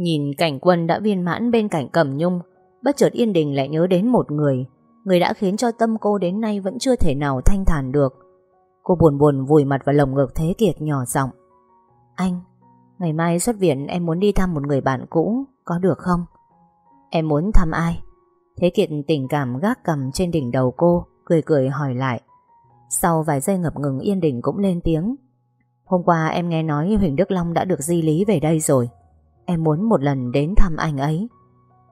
Nhìn cảnh quân đã viên mãn bên cạnh Cẩm Nhung, bất chợt Yên Đình lại nhớ đến một người, người đã khiến cho tâm cô đến nay vẫn chưa thể nào thanh thản được. Cô buồn buồn vùi mặt vào lồng ngực Thế Kiệt nhỏ giọng. Anh, ngày mai xuất viện em muốn đi thăm một người bạn cũ, có được không? Em muốn thăm ai? Thế Kiệt tình cảm gác cầm trên đỉnh đầu cô, cười cười hỏi lại. Sau vài giây ngập ngừng Yên Đình cũng lên tiếng. Hôm qua em nghe nói Huỳnh Đức Long đã được di lý về đây rồi. Em muốn một lần đến thăm anh ấy.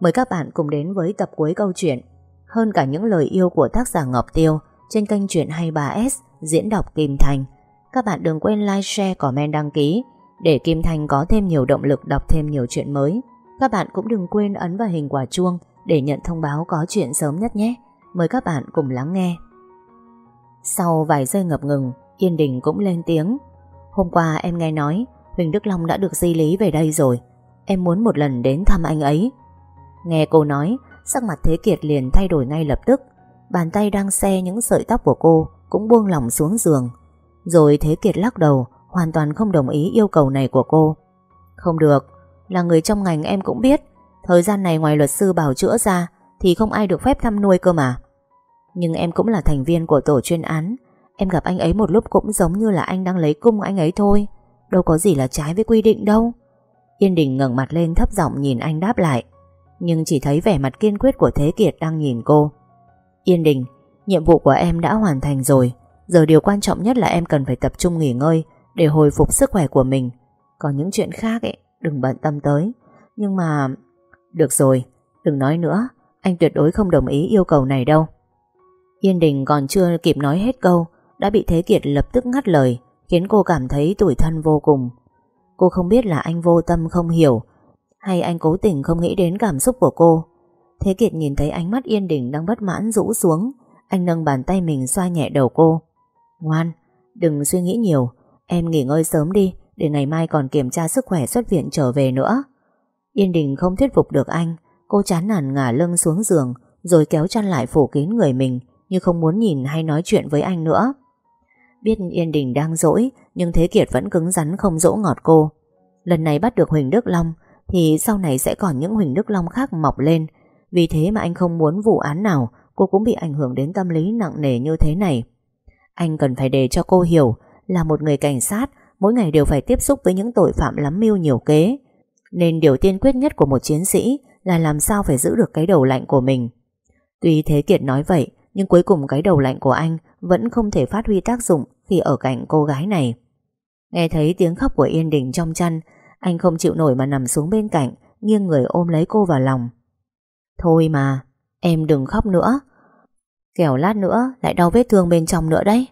Mời các bạn cùng đến với tập cuối câu chuyện Hơn cả những lời yêu của tác giả Ngọc Tiêu trên kênh truyện 23S diễn đọc Kim Thành. Các bạn đừng quên like, share, comment, đăng ký để Kim Thành có thêm nhiều động lực đọc thêm nhiều chuyện mới. Các bạn cũng đừng quên ấn vào hình quả chuông để nhận thông báo có chuyện sớm nhất nhé. Mời các bạn cùng lắng nghe. Sau vài giây ngập ngừng, Yên Đình cũng lên tiếng. Hôm qua em nghe nói Huỳnh Đức Long đã được di lý về đây rồi. Em muốn một lần đến thăm anh ấy. Nghe cô nói, sắc mặt Thế Kiệt liền thay đổi ngay lập tức. Bàn tay đang xe những sợi tóc của cô cũng buông lỏng xuống giường. Rồi Thế Kiệt lắc đầu, hoàn toàn không đồng ý yêu cầu này của cô. Không được, là người trong ngành em cũng biết, thời gian này ngoài luật sư bảo chữa ra thì không ai được phép thăm nuôi cơ mà. Nhưng em cũng là thành viên của tổ chuyên án, em gặp anh ấy một lúc cũng giống như là anh đang lấy cung anh ấy thôi, đâu có gì là trái với quy định đâu. Yên Đình ngẩng mặt lên thấp giọng nhìn anh đáp lại, nhưng chỉ thấy vẻ mặt kiên quyết của Thế Kiệt đang nhìn cô. Yên Đình, nhiệm vụ của em đã hoàn thành rồi, giờ điều quan trọng nhất là em cần phải tập trung nghỉ ngơi để hồi phục sức khỏe của mình. Còn những chuyện khác ấy, đừng bận tâm tới. Nhưng mà... Được rồi, đừng nói nữa, anh tuyệt đối không đồng ý yêu cầu này đâu. Yên Đình còn chưa kịp nói hết câu, đã bị Thế Kiệt lập tức ngắt lời, khiến cô cảm thấy tủi thân vô cùng. Cô không biết là anh vô tâm không hiểu, hay anh cố tình không nghĩ đến cảm xúc của cô. Thế Kiệt nhìn thấy ánh mắt Yên Đình đang bất mãn rũ xuống, anh nâng bàn tay mình xoa nhẹ đầu cô. Ngoan, đừng suy nghĩ nhiều, em nghỉ ngơi sớm đi, để ngày mai còn kiểm tra sức khỏe xuất viện trở về nữa. Yên Đình không thuyết phục được anh, cô chán nản ngả lưng xuống giường, rồi kéo chăn lại phủ kín người mình, như không muốn nhìn hay nói chuyện với anh nữa. Biết Yên Đình đang dỗi, nhưng Thế Kiệt vẫn cứng rắn không dỗ ngọt cô. Lần này bắt được Huỳnh Đức Long, thì sau này sẽ còn những Huỳnh Đức Long khác mọc lên. Vì thế mà anh không muốn vụ án nào cô cũng bị ảnh hưởng đến tâm lý nặng nề như thế này. Anh cần phải để cho cô hiểu là một người cảnh sát mỗi ngày đều phải tiếp xúc với những tội phạm lắm mưu nhiều kế. Nên điều tiên quyết nhất của một chiến sĩ là làm sao phải giữ được cái đầu lạnh của mình. Tuy Thế Kiệt nói vậy, nhưng cuối cùng cái đầu lạnh của anh vẫn không thể phát huy tác dụng khi ở cạnh cô gái này. Nghe thấy tiếng khóc của Yên Đình trong chăn, anh không chịu nổi mà nằm xuống bên cạnh, nghiêng người ôm lấy cô vào lòng. Thôi mà, em đừng khóc nữa. Kẻo lát nữa lại đau vết thương bên trong nữa đấy.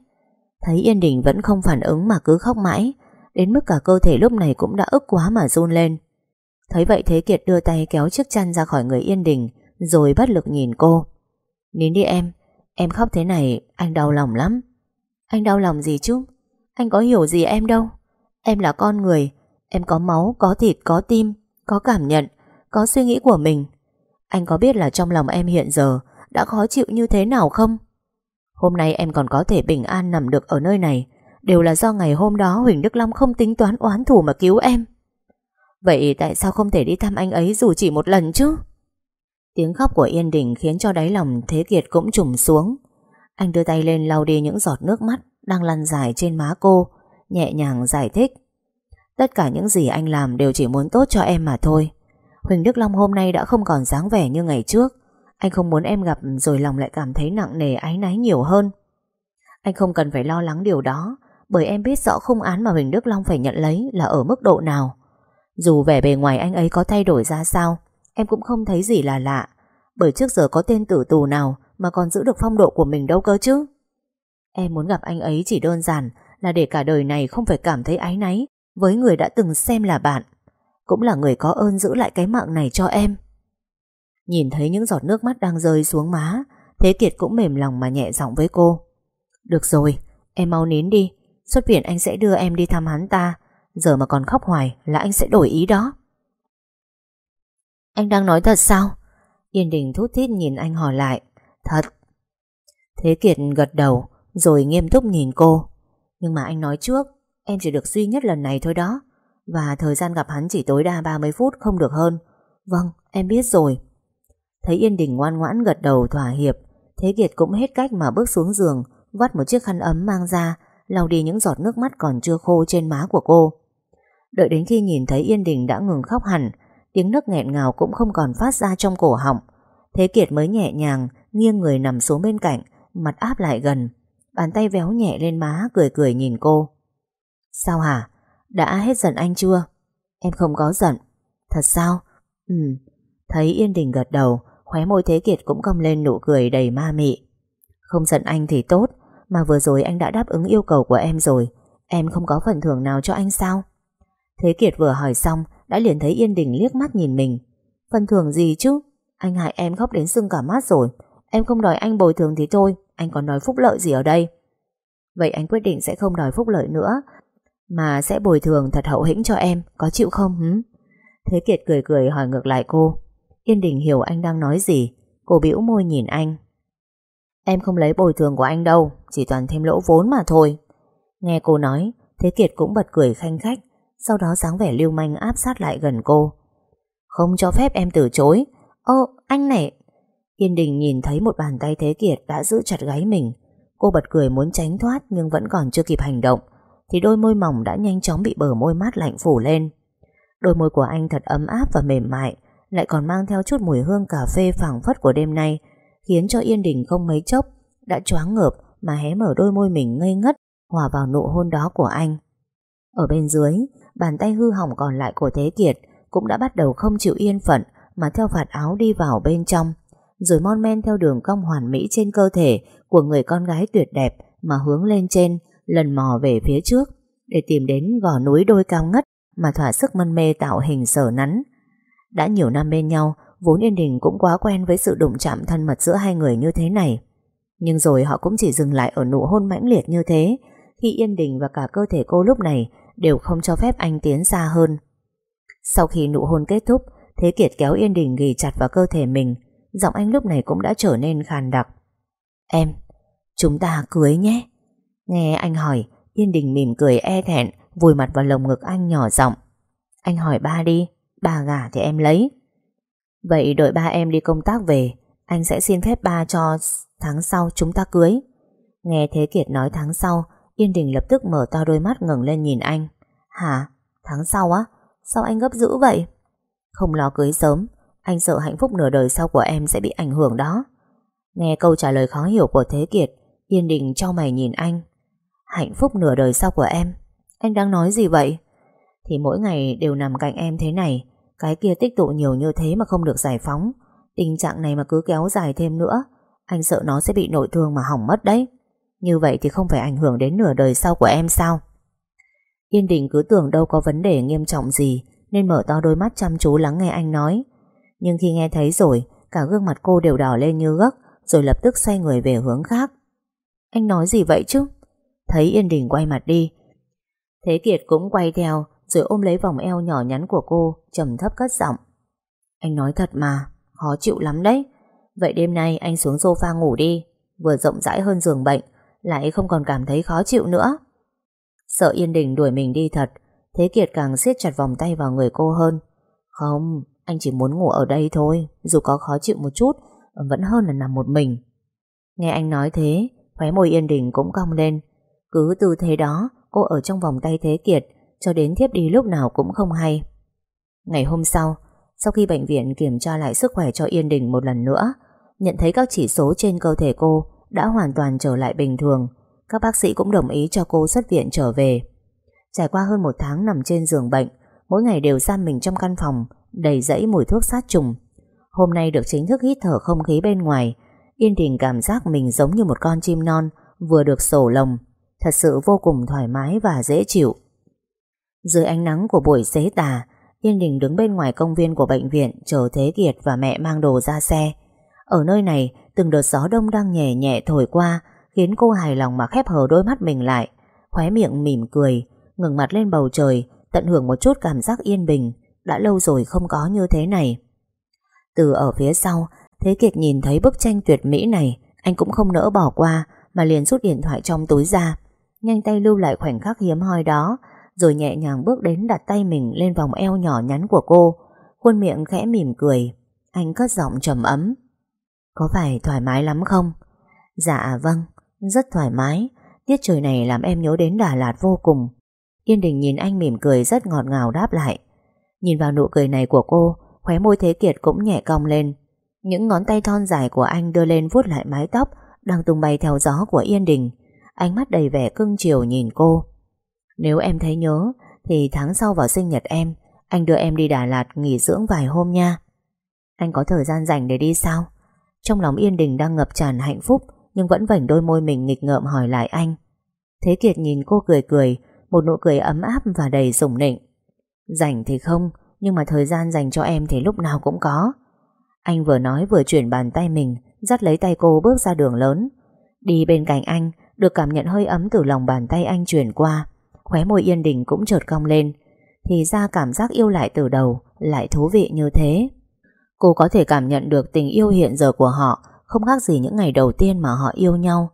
Thấy Yên Đình vẫn không phản ứng mà cứ khóc mãi, đến mức cả cơ thể lúc này cũng đã ức quá mà run lên. Thấy vậy Thế Kiệt đưa tay kéo chiếc chăn ra khỏi người Yên Đình, rồi bất lực nhìn cô. Nín đi em, em khóc thế này, anh đau lòng lắm. Anh đau lòng gì chứ? Anh có hiểu gì em đâu. Em là con người, em có máu, có thịt, có tim, có cảm nhận, có suy nghĩ của mình. Anh có biết là trong lòng em hiện giờ đã khó chịu như thế nào không? Hôm nay em còn có thể bình an nằm được ở nơi này Đều là do ngày hôm đó Huỳnh Đức Long không tính toán oán thù mà cứu em Vậy tại sao không thể đi thăm anh ấy dù chỉ một lần chứ? Tiếng khóc của Yên Đình khiến cho đáy lòng Thế Kiệt cũng trùng xuống Anh đưa tay lên lau đi những giọt nước mắt Đang lăn dài trên má cô Nhẹ nhàng giải thích Tất cả những gì anh làm đều chỉ muốn tốt cho em mà thôi Huỳnh Đức Long hôm nay đã không còn dáng vẻ như ngày trước anh không muốn em gặp rồi lòng lại cảm thấy nặng nề áy náy nhiều hơn. Anh không cần phải lo lắng điều đó, bởi em biết rõ khung án mà Huỳnh Đức Long phải nhận lấy là ở mức độ nào. Dù vẻ bề ngoài anh ấy có thay đổi ra sao, em cũng không thấy gì là lạ, bởi trước giờ có tên tử tù nào mà còn giữ được phong độ của mình đâu cơ chứ. Em muốn gặp anh ấy chỉ đơn giản là để cả đời này không phải cảm thấy áy náy với người đã từng xem là bạn, cũng là người có ơn giữ lại cái mạng này cho em. Nhìn thấy những giọt nước mắt đang rơi xuống má Thế Kiệt cũng mềm lòng mà nhẹ giọng với cô. Được rồi Em mau nín đi Xuất viện anh sẽ đưa em đi thăm hắn ta Giờ mà còn khóc hoài là anh sẽ đổi ý đó. Anh đang nói thật sao? Yên Đình thút thít nhìn anh hỏi lại. Thật. Thế Kiệt gật đầu Rồi nghiêm túc nhìn cô. Nhưng mà anh nói trước Em chỉ được duy nhất lần này thôi đó. Và thời gian gặp hắn chỉ tối đa 30 phút, không được hơn. Vâng em biết rồi. Thấy Yên Đình ngoan ngoãn gật đầu thỏa hiệp, Thế Kiệt cũng hết cách mà bước xuống giường, Vắt một chiếc khăn ấm mang ra, lau đi những giọt nước mắt còn chưa khô trên má của cô. Đợi đến khi nhìn thấy Yên Đình đã ngừng khóc hẳn, Tiếng nấc nghẹn ngào cũng không còn phát ra trong cổ họng. Thế Kiệt mới nhẹ nhàng, Nghiêng người nằm xuống bên cạnh, Mặt áp lại gần. Bàn tay véo nhẹ lên má, cười cười nhìn cô. Sao hả? Đã hết giận anh chưa? Em không có giận. Thật sao? Ừ Thấy Yên Đình gật đầu, Khóe môi Thế Kiệt cũng cong lên nụ cười đầy ma mị. Không giận anh thì tốt, Mà vừa rồi anh đã đáp ứng yêu cầu của em rồi. Em không có phần thưởng nào cho anh sao? Thế Kiệt vừa hỏi xong, Đã liền thấy Yên Đình liếc mắt nhìn mình. Phần thưởng gì chứ? Anh hại em khóc đến sưng cả mắt rồi. Em không đòi anh bồi thường thì thôi, Anh còn đòi phúc lợi gì ở đây? Vậy anh quyết định sẽ không đòi phúc lợi nữa mà sẽ bồi thường thật hậu hĩnh cho em, Có chịu không hứ? Thế Kiệt cười cười hỏi ngược lại cô. Yên Đình hiểu anh đang nói gì. Cô bĩu môi nhìn anh. Em không lấy bồi thường của anh đâu, Chỉ toàn thêm lỗ vốn mà thôi. Nghe cô nói, Thế Kiệt cũng bật cười khanh khách, Sau đó dáng vẻ lưu manh áp sát lại gần cô. Không cho phép em từ chối. Ơ anh này! Yên Đình nhìn thấy một bàn tay Thế Kiệt đã giữ chặt gáy mình. Cô bật cười muốn tránh thoát Nhưng vẫn còn chưa kịp hành động. Thì đôi môi mỏng đã nhanh chóng bị bờ môi mát lạnh phủ lên. Đôi môi của anh thật ấm áp và mềm mại, Lại còn mang theo chút mùi hương cà phê phảng phất của đêm nay, Khiến cho Yên Đình không mấy chốc Đã choáng ngợp mà hé mở đôi môi mình ngây ngất, Hòa vào nụ hôn đó của anh. Ở bên dưới, Bàn tay hư hỏng còn lại của Thế Kiệt Cũng đã bắt đầu không chịu yên phận Mà theo vạt áo đi vào bên trong, Rồi mon men theo đường cong hoàn mỹ trên cơ thể Của người con gái tuyệt đẹp Mà hướng lên trên Lần mò về phía trước Để tìm đến gò núi đôi cao ngất Mà thỏa sức mân mê tạo hình sở nắn. Đã nhiều năm bên nhau Vốn Yên Đình cũng quá quen với sự đụng chạm thân mật giữa hai người như thế này. Nhưng rồi họ cũng chỉ dừng lại ở nụ hôn mãnh liệt như thế Khi Yên Đình và cả cơ thể cô lúc này Đều không cho phép anh tiến xa hơn. Sau khi nụ hôn kết thúc Thế Kiệt kéo Yên Đình ghi chặt vào cơ thể mình Giọng anh lúc này cũng đã trở nên khàn đặc. Em, chúng ta cưới nhé. Nghe anh hỏi, Yên Đình mỉm cười e thẹn, Vùi mặt vào lồng ngực anh nhỏ giọng Anh hỏi ba đi, Ba gả thì em lấy Vậy đợi ba em đi công tác về, Anh sẽ xin phép ba cho tháng sau chúng ta cưới Nghe Thế Kiệt nói tháng sau, Yên Đình lập tức mở to đôi mắt ngẩng lên nhìn anh Hả? Tháng sau á? Sao anh gấp dữ vậy? Không lo cưới sớm, Anh sợ hạnh phúc nửa đời sau của em sẽ bị ảnh hưởng đó Nghe câu trả lời khó hiểu của Thế Kiệt, Yên Đình cho mày nhìn anh Hạnh phúc nửa đời sau của em. Anh đang nói gì vậy? Thì mỗi ngày đều nằm cạnh em thế này, cái kia tích tụ nhiều như thế mà không được giải phóng. Tình trạng này mà cứ kéo dài thêm nữa, Anh sợ nó sẽ bị nội thương mà hỏng mất đấy. Như vậy thì không phải ảnh hưởng đến nửa đời sau của em sao? Yên Đình cứ tưởng đâu có vấn đề nghiêm trọng gì, Nên mở to đôi mắt chăm chú lắng nghe anh nói. Nhưng khi nghe thấy rồi, Cả gương mặt cô đều đỏ lên như gấc, Rồi lập tức xoay người về hướng khác. Anh nói gì vậy chứ? Thấy Yên Đình quay mặt đi. Thế Kiệt cũng quay theo, rồi ôm lấy vòng eo nhỏ nhắn của cô, trầm thấp cất giọng. Anh nói thật mà, Khó chịu lắm đấy. Vậy đêm nay anh xuống sofa ngủ đi, Vừa rộng rãi hơn giường bệnh, Lại không còn cảm thấy khó chịu nữa. Sợ Yên Đình đuổi mình đi thật, Thế Kiệt càng siết chặt vòng tay vào người cô hơn. Không, Anh chỉ muốn ngủ ở đây thôi, Dù có khó chịu một chút, Vẫn hơn là nằm một mình. Nghe anh nói thế, Khóe môi Yên Đình cũng cong lên. Cứ tư thế đó Cô ở trong vòng tay Thế Kiệt cho đến thiếp đi lúc nào cũng không hay. Ngày hôm sau, sau khi bệnh viện kiểm tra lại sức khỏe cho Yên Đình một lần nữa, nhận thấy các chỉ số trên cơ thể cô đã hoàn toàn trở lại bình thường, các bác sĩ cũng đồng ý cho cô xuất viện trở về. Trải qua hơn một tháng nằm trên giường bệnh, mỗi ngày đều giam mình trong căn phòng, đầy dẫy mùi thuốc sát trùng. Hôm nay được chính thức hít thở không khí bên ngoài, Yên Đình cảm giác mình giống như một con chim non vừa được sổ lồng, thật sự vô cùng thoải mái và dễ chịu. Dưới ánh nắng của buổi xế tà, Yên Đình đứng bên ngoài công viên của bệnh viện chờ Thế Kiệt và mẹ mang đồ ra xe. Ở nơi này, từng đợt gió đông đang nhẹ nhẹ thổi qua, khiến cô hài lòng mà khép hờ đôi mắt mình lại, khóe miệng mỉm cười, ngừng mặt lên bầu trời, tận hưởng một chút cảm giác yên bình, đã lâu rồi không có như thế này. Từ ở phía sau, Thế Kiệt nhìn thấy bức tranh tuyệt mỹ này, anh cũng không nỡ bỏ qua, mà liền rút điện thoại trong túi ra, nhanh tay lưu lại khoảnh khắc hiếm hoi đó, Rồi nhẹ nhàng bước đến đặt tay mình lên vòng eo nhỏ nhắn của cô. Khuôn miệng khẽ mỉm cười Anh cất giọng trầm ấm. Có phải thoải mái lắm không? Dạ vâng, rất thoải mái. Tiết trời này làm em nhớ đến Đà Lạt vô cùng. Yên Đình nhìn anh mỉm cười rất ngọt ngào đáp lại. Nhìn vào nụ cười này của cô Khóe môi Thế Kiệt cũng nhẹ cong lên. Những ngón tay thon dài của anh đưa lên vuốt lại mái tóc Đang tung bay theo gió của Yên Đình. Ánh mắt đầy vẻ cưng chiều nhìn cô. Nếu em thấy nhớ, Thì tháng sau vào sinh nhật em, Anh đưa em đi Đà Lạt nghỉ dưỡng vài hôm nha. Anh có thời gian rảnh để đi sao? Trong lòng Yên Đình đang ngập tràn hạnh phúc, Nhưng vẫn vảnh đôi môi mình nghịch ngợm hỏi lại anh. Thế Kiệt nhìn cô cười cười, Một nụ cười ấm áp và đầy sủng nịnh. Rảnh thì không, Nhưng mà thời gian dành cho em thì lúc nào cũng có. Anh vừa nói vừa chuyển bàn tay mình, Dắt lấy tay cô bước ra đường lớn. Đi bên cạnh anh được cảm nhận hơi ấm từ lòng bàn tay anh truyền qua Khóe môi yên đình cũng chợt cong lên Thì ra cảm giác yêu lại từ đầu Lại thú vị như thế. Cô có thể cảm nhận được tình yêu hiện giờ của họ Không khác gì những ngày đầu tiên mà họ yêu nhau.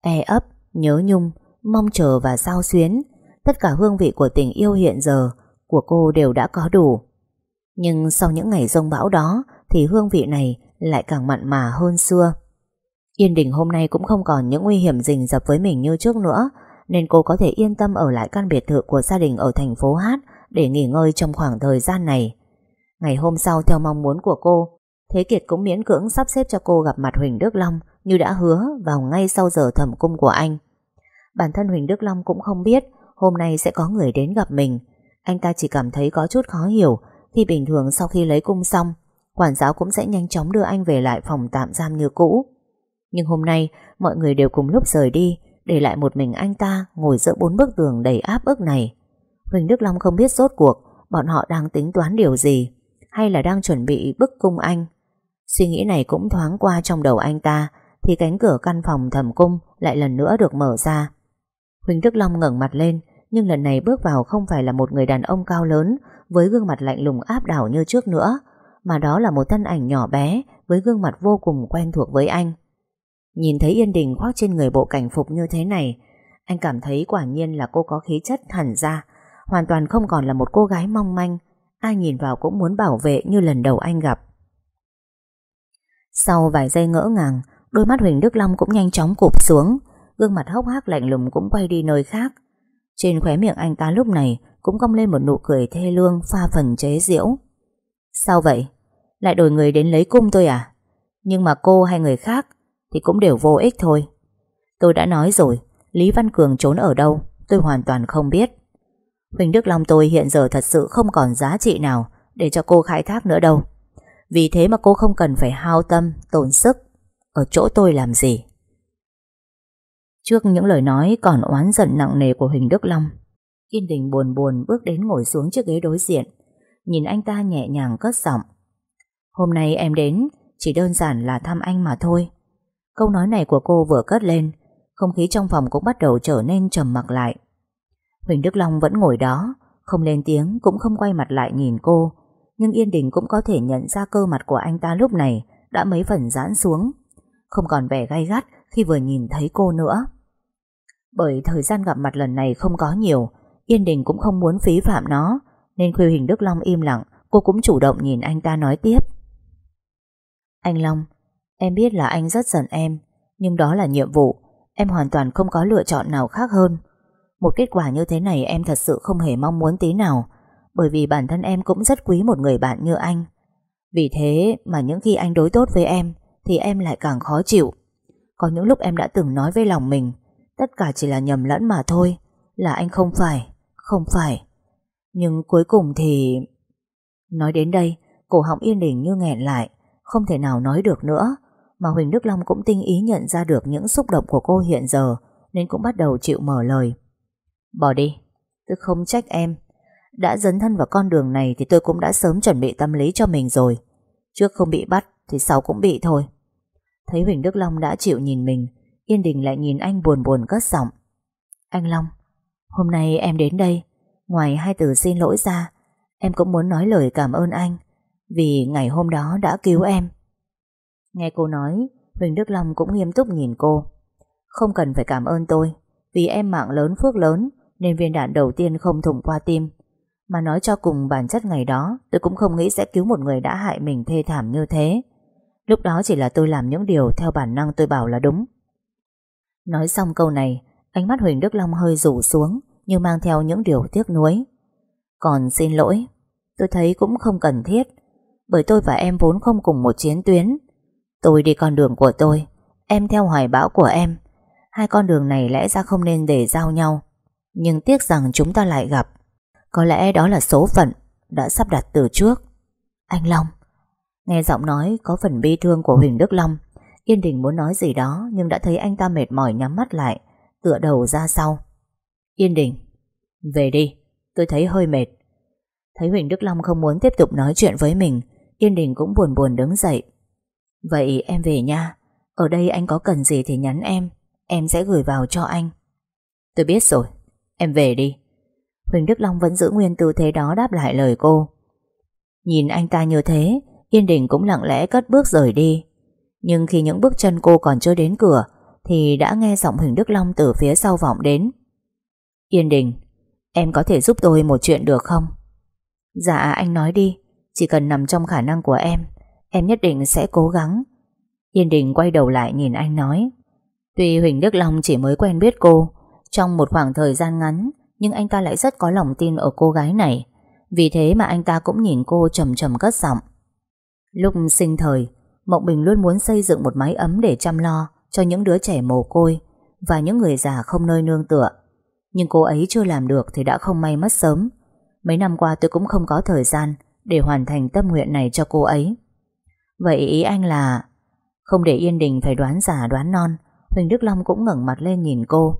E ấp, nhớ nhung Mong chờ và sao xuyến Tất cả hương vị của tình yêu hiện giờ Của cô đều đã có đủ. Nhưng sau những ngày rông bão đó Thì hương vị này lại càng mặn mà hơn xưa. Yên Đình hôm nay cũng không còn những nguy hiểm rình rập với mình như trước nữa, Nên cô có thể yên tâm ở lại căn biệt thự của gia đình ở thành phố Hát Để nghỉ ngơi trong khoảng thời gian này. Ngày hôm sau, theo mong muốn của cô, Thế Kiệt cũng miễn cưỡng sắp xếp cho cô gặp mặt Huỳnh Đức Long Như đã hứa vào ngay sau giờ thẩm cung của anh. Bản thân Huỳnh Đức Long cũng không biết Hôm nay sẽ có người đến gặp mình. Anh ta chỉ cảm thấy có chút khó hiểu Khi bình thường sau khi lấy cung xong, Quản giáo cũng sẽ nhanh chóng đưa anh về lại phòng tạm giam như cũ. Nhưng hôm nay, Mọi người đều cùng lúc rời đi, Để lại một mình anh ta Ngồi giữa bốn bức tường đầy áp ức này. Huỳnh Đức Long không biết rốt cuộc Bọn họ đang tính toán điều gì, Hay là đang chuẩn bị bức cung anh. Suy nghĩ này cũng thoáng qua trong đầu anh ta, Thì cánh cửa căn phòng thầm cung Lại lần nữa được mở ra. Huỳnh Đức Long ngẩng mặt lên, Nhưng lần này bước vào không phải là một người đàn ông cao lớn, Với gương mặt lạnh lùng áp đảo như trước nữa, Mà đó là một thân ảnh nhỏ bé, Với gương mặt vô cùng quen thuộc với anh. Nhìn thấy Yên Đình khoác trên người bộ cảnh phục như thế này, Anh cảm thấy quả nhiên là cô có khí chất hẳn ra, Hoàn toàn không còn là một cô gái mong manh, Ai nhìn vào cũng muốn bảo vệ như lần đầu anh gặp Sau vài giây ngỡ ngàng, Đôi mắt Huỳnh Đức Long cũng nhanh chóng cụp xuống, Gương mặt hốc hác lạnh lùng cũng quay đi nơi khác Trên khóe miệng anh ta lúc này Cũng cong lên một nụ cười thê lương, Pha phần chế giễu Sao vậy? Lại đổi người đến lấy cung tôi à? Nhưng mà cô hay người khác thì cũng đều vô ích thôi. Tôi đã nói rồi, Lý Văn Cường trốn ở đâu, Tôi hoàn toàn không biết. Huỳnh Đức Long tôi hiện giờ thật sự không còn giá trị nào Để cho cô khai thác nữa đâu. Vì thế mà cô không cần phải hao tâm, Tổn sức. Ở chỗ tôi làm gì? Trước những lời nói còn oán giận nặng nề của Huỳnh Đức Long Yên Đình buồn buồn bước đến ngồi xuống chiếc ghế đối diện, Nhìn anh ta nhẹ nhàng cất giọng. Hôm nay em đến, Chỉ đơn giản là thăm anh mà thôi. Câu nói này của cô vừa cất lên Không khí trong phòng cũng bắt đầu trở nên trầm mặc lại Huỳnh Đức Long vẫn ngồi đó Không lên tiếng cũng không quay mặt lại nhìn cô Nhưng Yên Đình cũng có thể nhận ra cơ mặt của anh ta lúc này Đã mấy phần giãn xuống Không còn vẻ gay gắt khi vừa nhìn thấy cô nữa. Bởi thời gian gặp mặt lần này không có nhiều, Yên Đình cũng không muốn phí phạm nó, nên khi huỳnh Đức Long im lặng, cô cũng chủ động nhìn anh ta nói tiếp. Anh Long, em biết là anh rất giận em, nhưng đó là nhiệm vụ, em hoàn toàn không có lựa chọn nào khác hơn. Một kết quả như thế này em thật sự không hề mong muốn tí nào, bởi vì bản thân em cũng rất quý một người bạn như anh. Vì thế mà những khi anh đối tốt với em, thì em lại càng khó chịu. Có những lúc em đã từng nói với lòng mình Tất cả chỉ là nhầm lẫn mà thôi Là anh không phải Không phải Nhưng cuối cùng thì Nói đến đây Cổ họng yên đình như nghẹn lại Không thể nào nói được nữa mà Huỳnh Đức Long cũng tinh ý nhận ra được Những xúc động của cô hiện giờ, Nên cũng bắt đầu chịu mở lời. Bỏ đi, Tôi không trách em. Đã dấn thân vào con đường này Thì tôi cũng đã sớm chuẩn bị tâm lý cho mình rồi. Trước không bị bắt Thì sau cũng bị thôi. Thấy Huỳnh Đức Long đã chịu nhìn mình, Yên Đình lại nhìn anh buồn buồn cất giọng. Anh Long, Hôm nay em đến đây, Ngoài hai từ xin lỗi ra, Em cũng muốn nói lời cảm ơn anh Vì ngày hôm đó đã cứu em. Nghe cô nói, Huỳnh Đức Long cũng nghiêm túc nhìn cô. Không cần phải cảm ơn tôi, Vì em mạng lớn phước lớn, Nên viên đạn đầu tiên không thủng qua tim. Mà nói cho cùng bản chất ngày đó, Tôi cũng không nghĩ sẽ cứu một người đã hại mình thê thảm như thế. Lúc đó chỉ là tôi làm những điều Theo bản năng tôi bảo là đúng. Nói xong câu này, Ánh mắt Huỳnh Đức Long hơi rủ xuống, Như mang theo những điều tiếc nuối. Còn xin lỗi, Tôi thấy cũng không cần thiết, Bởi tôi và em vốn không cùng một chiến tuyến Tôi đi con đường của tôi, Em theo hoài bão của em. Hai con đường này lẽ ra không nên để giao nhau, Nhưng tiếc rằng chúng ta lại gặp. Có lẽ đó là số phận Đã sắp đặt từ trước. Anh Long, Nghe giọng nói có phần bi thương của Huỳnh Đức Long, Yên Đình muốn nói gì đó Nhưng đã thấy anh ta mệt mỏi nhắm mắt lại, Tựa đầu ra sau. Yên Đình, Về đi, Tôi thấy hơi mệt. Thấy Huỳnh Đức Long không muốn tiếp tục nói chuyện với mình, Yên Đình cũng buồn buồn đứng dậy. Vậy em về nha. Ở đây anh có cần gì thì nhắn em. Em sẽ gửi vào cho anh. Tôi biết rồi. Em về đi. Huỳnh Đức Long vẫn giữ nguyên tư thế đó đáp lại lời cô. Nhìn anh ta như thế, Yên Đình cũng lặng lẽ cất bước rời đi. Nhưng khi những bước chân cô còn chưa đến cửa, Thì đã nghe giọng Huỳnh Đức Long từ phía sau vọng đến. Yên Đình, Em có thể giúp tôi một chuyện được không? Dạ anh nói đi. Chỉ cần nằm trong khả năng của em. Em nhất định sẽ cố gắng. Yên Đình quay đầu lại nhìn anh nói. Tuy Huỳnh Đức Long chỉ mới quen biết cô, Trong một khoảng thời gian ngắn, Nhưng anh ta lại rất có lòng tin ở cô gái này. Vì thế mà anh ta cũng nhìn cô trầm trầm cất giọng. Lúc sinh thời, Mộng Bình luôn muốn xây dựng một mái ấm để chăm lo Cho những đứa trẻ mồ côi Và những người già không nơi nương tựa. Nhưng cô ấy chưa làm được Thì đã không may mất sớm. Mấy năm qua tôi cũng không có thời gian Để hoàn thành tâm nguyện này cho cô ấy. Vậy ý anh là, Không để Yên Đình phải đoán giả đoán non, Huỳnh Đức Long cũng ngẩng mặt lên nhìn cô.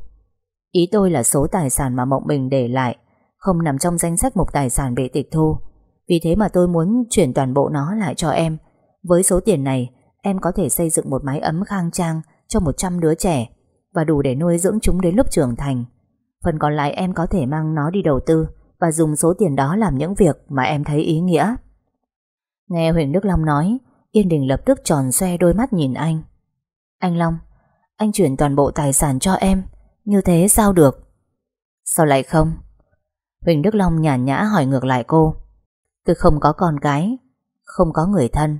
Ý tôi là số tài sản mà Mộng Bình để lại, Không nằm trong danh sách mục tài sản bị tịch thu. Vì thế mà tôi muốn chuyển toàn bộ nó lại cho em. Với số tiền này, Em có thể xây dựng một mái ấm khang trang Cho 100 đứa trẻ Và đủ để nuôi dưỡng chúng đến lúc trưởng thành. Phần còn lại em có thể mang nó đi đầu tư Và dùng số tiền đó làm những việc Mà em thấy ý nghĩa. Nghe Huỳnh Đức Long nói Yên Đình lập tức tròn xoe đôi mắt nhìn anh. Anh Long, Anh chuyển toàn bộ tài sản cho em, Như thế sao được? Sao lại không? Huỳnh Đức Long nhàn nhã hỏi ngược lại cô. Tôi không có con cái Không có người thân.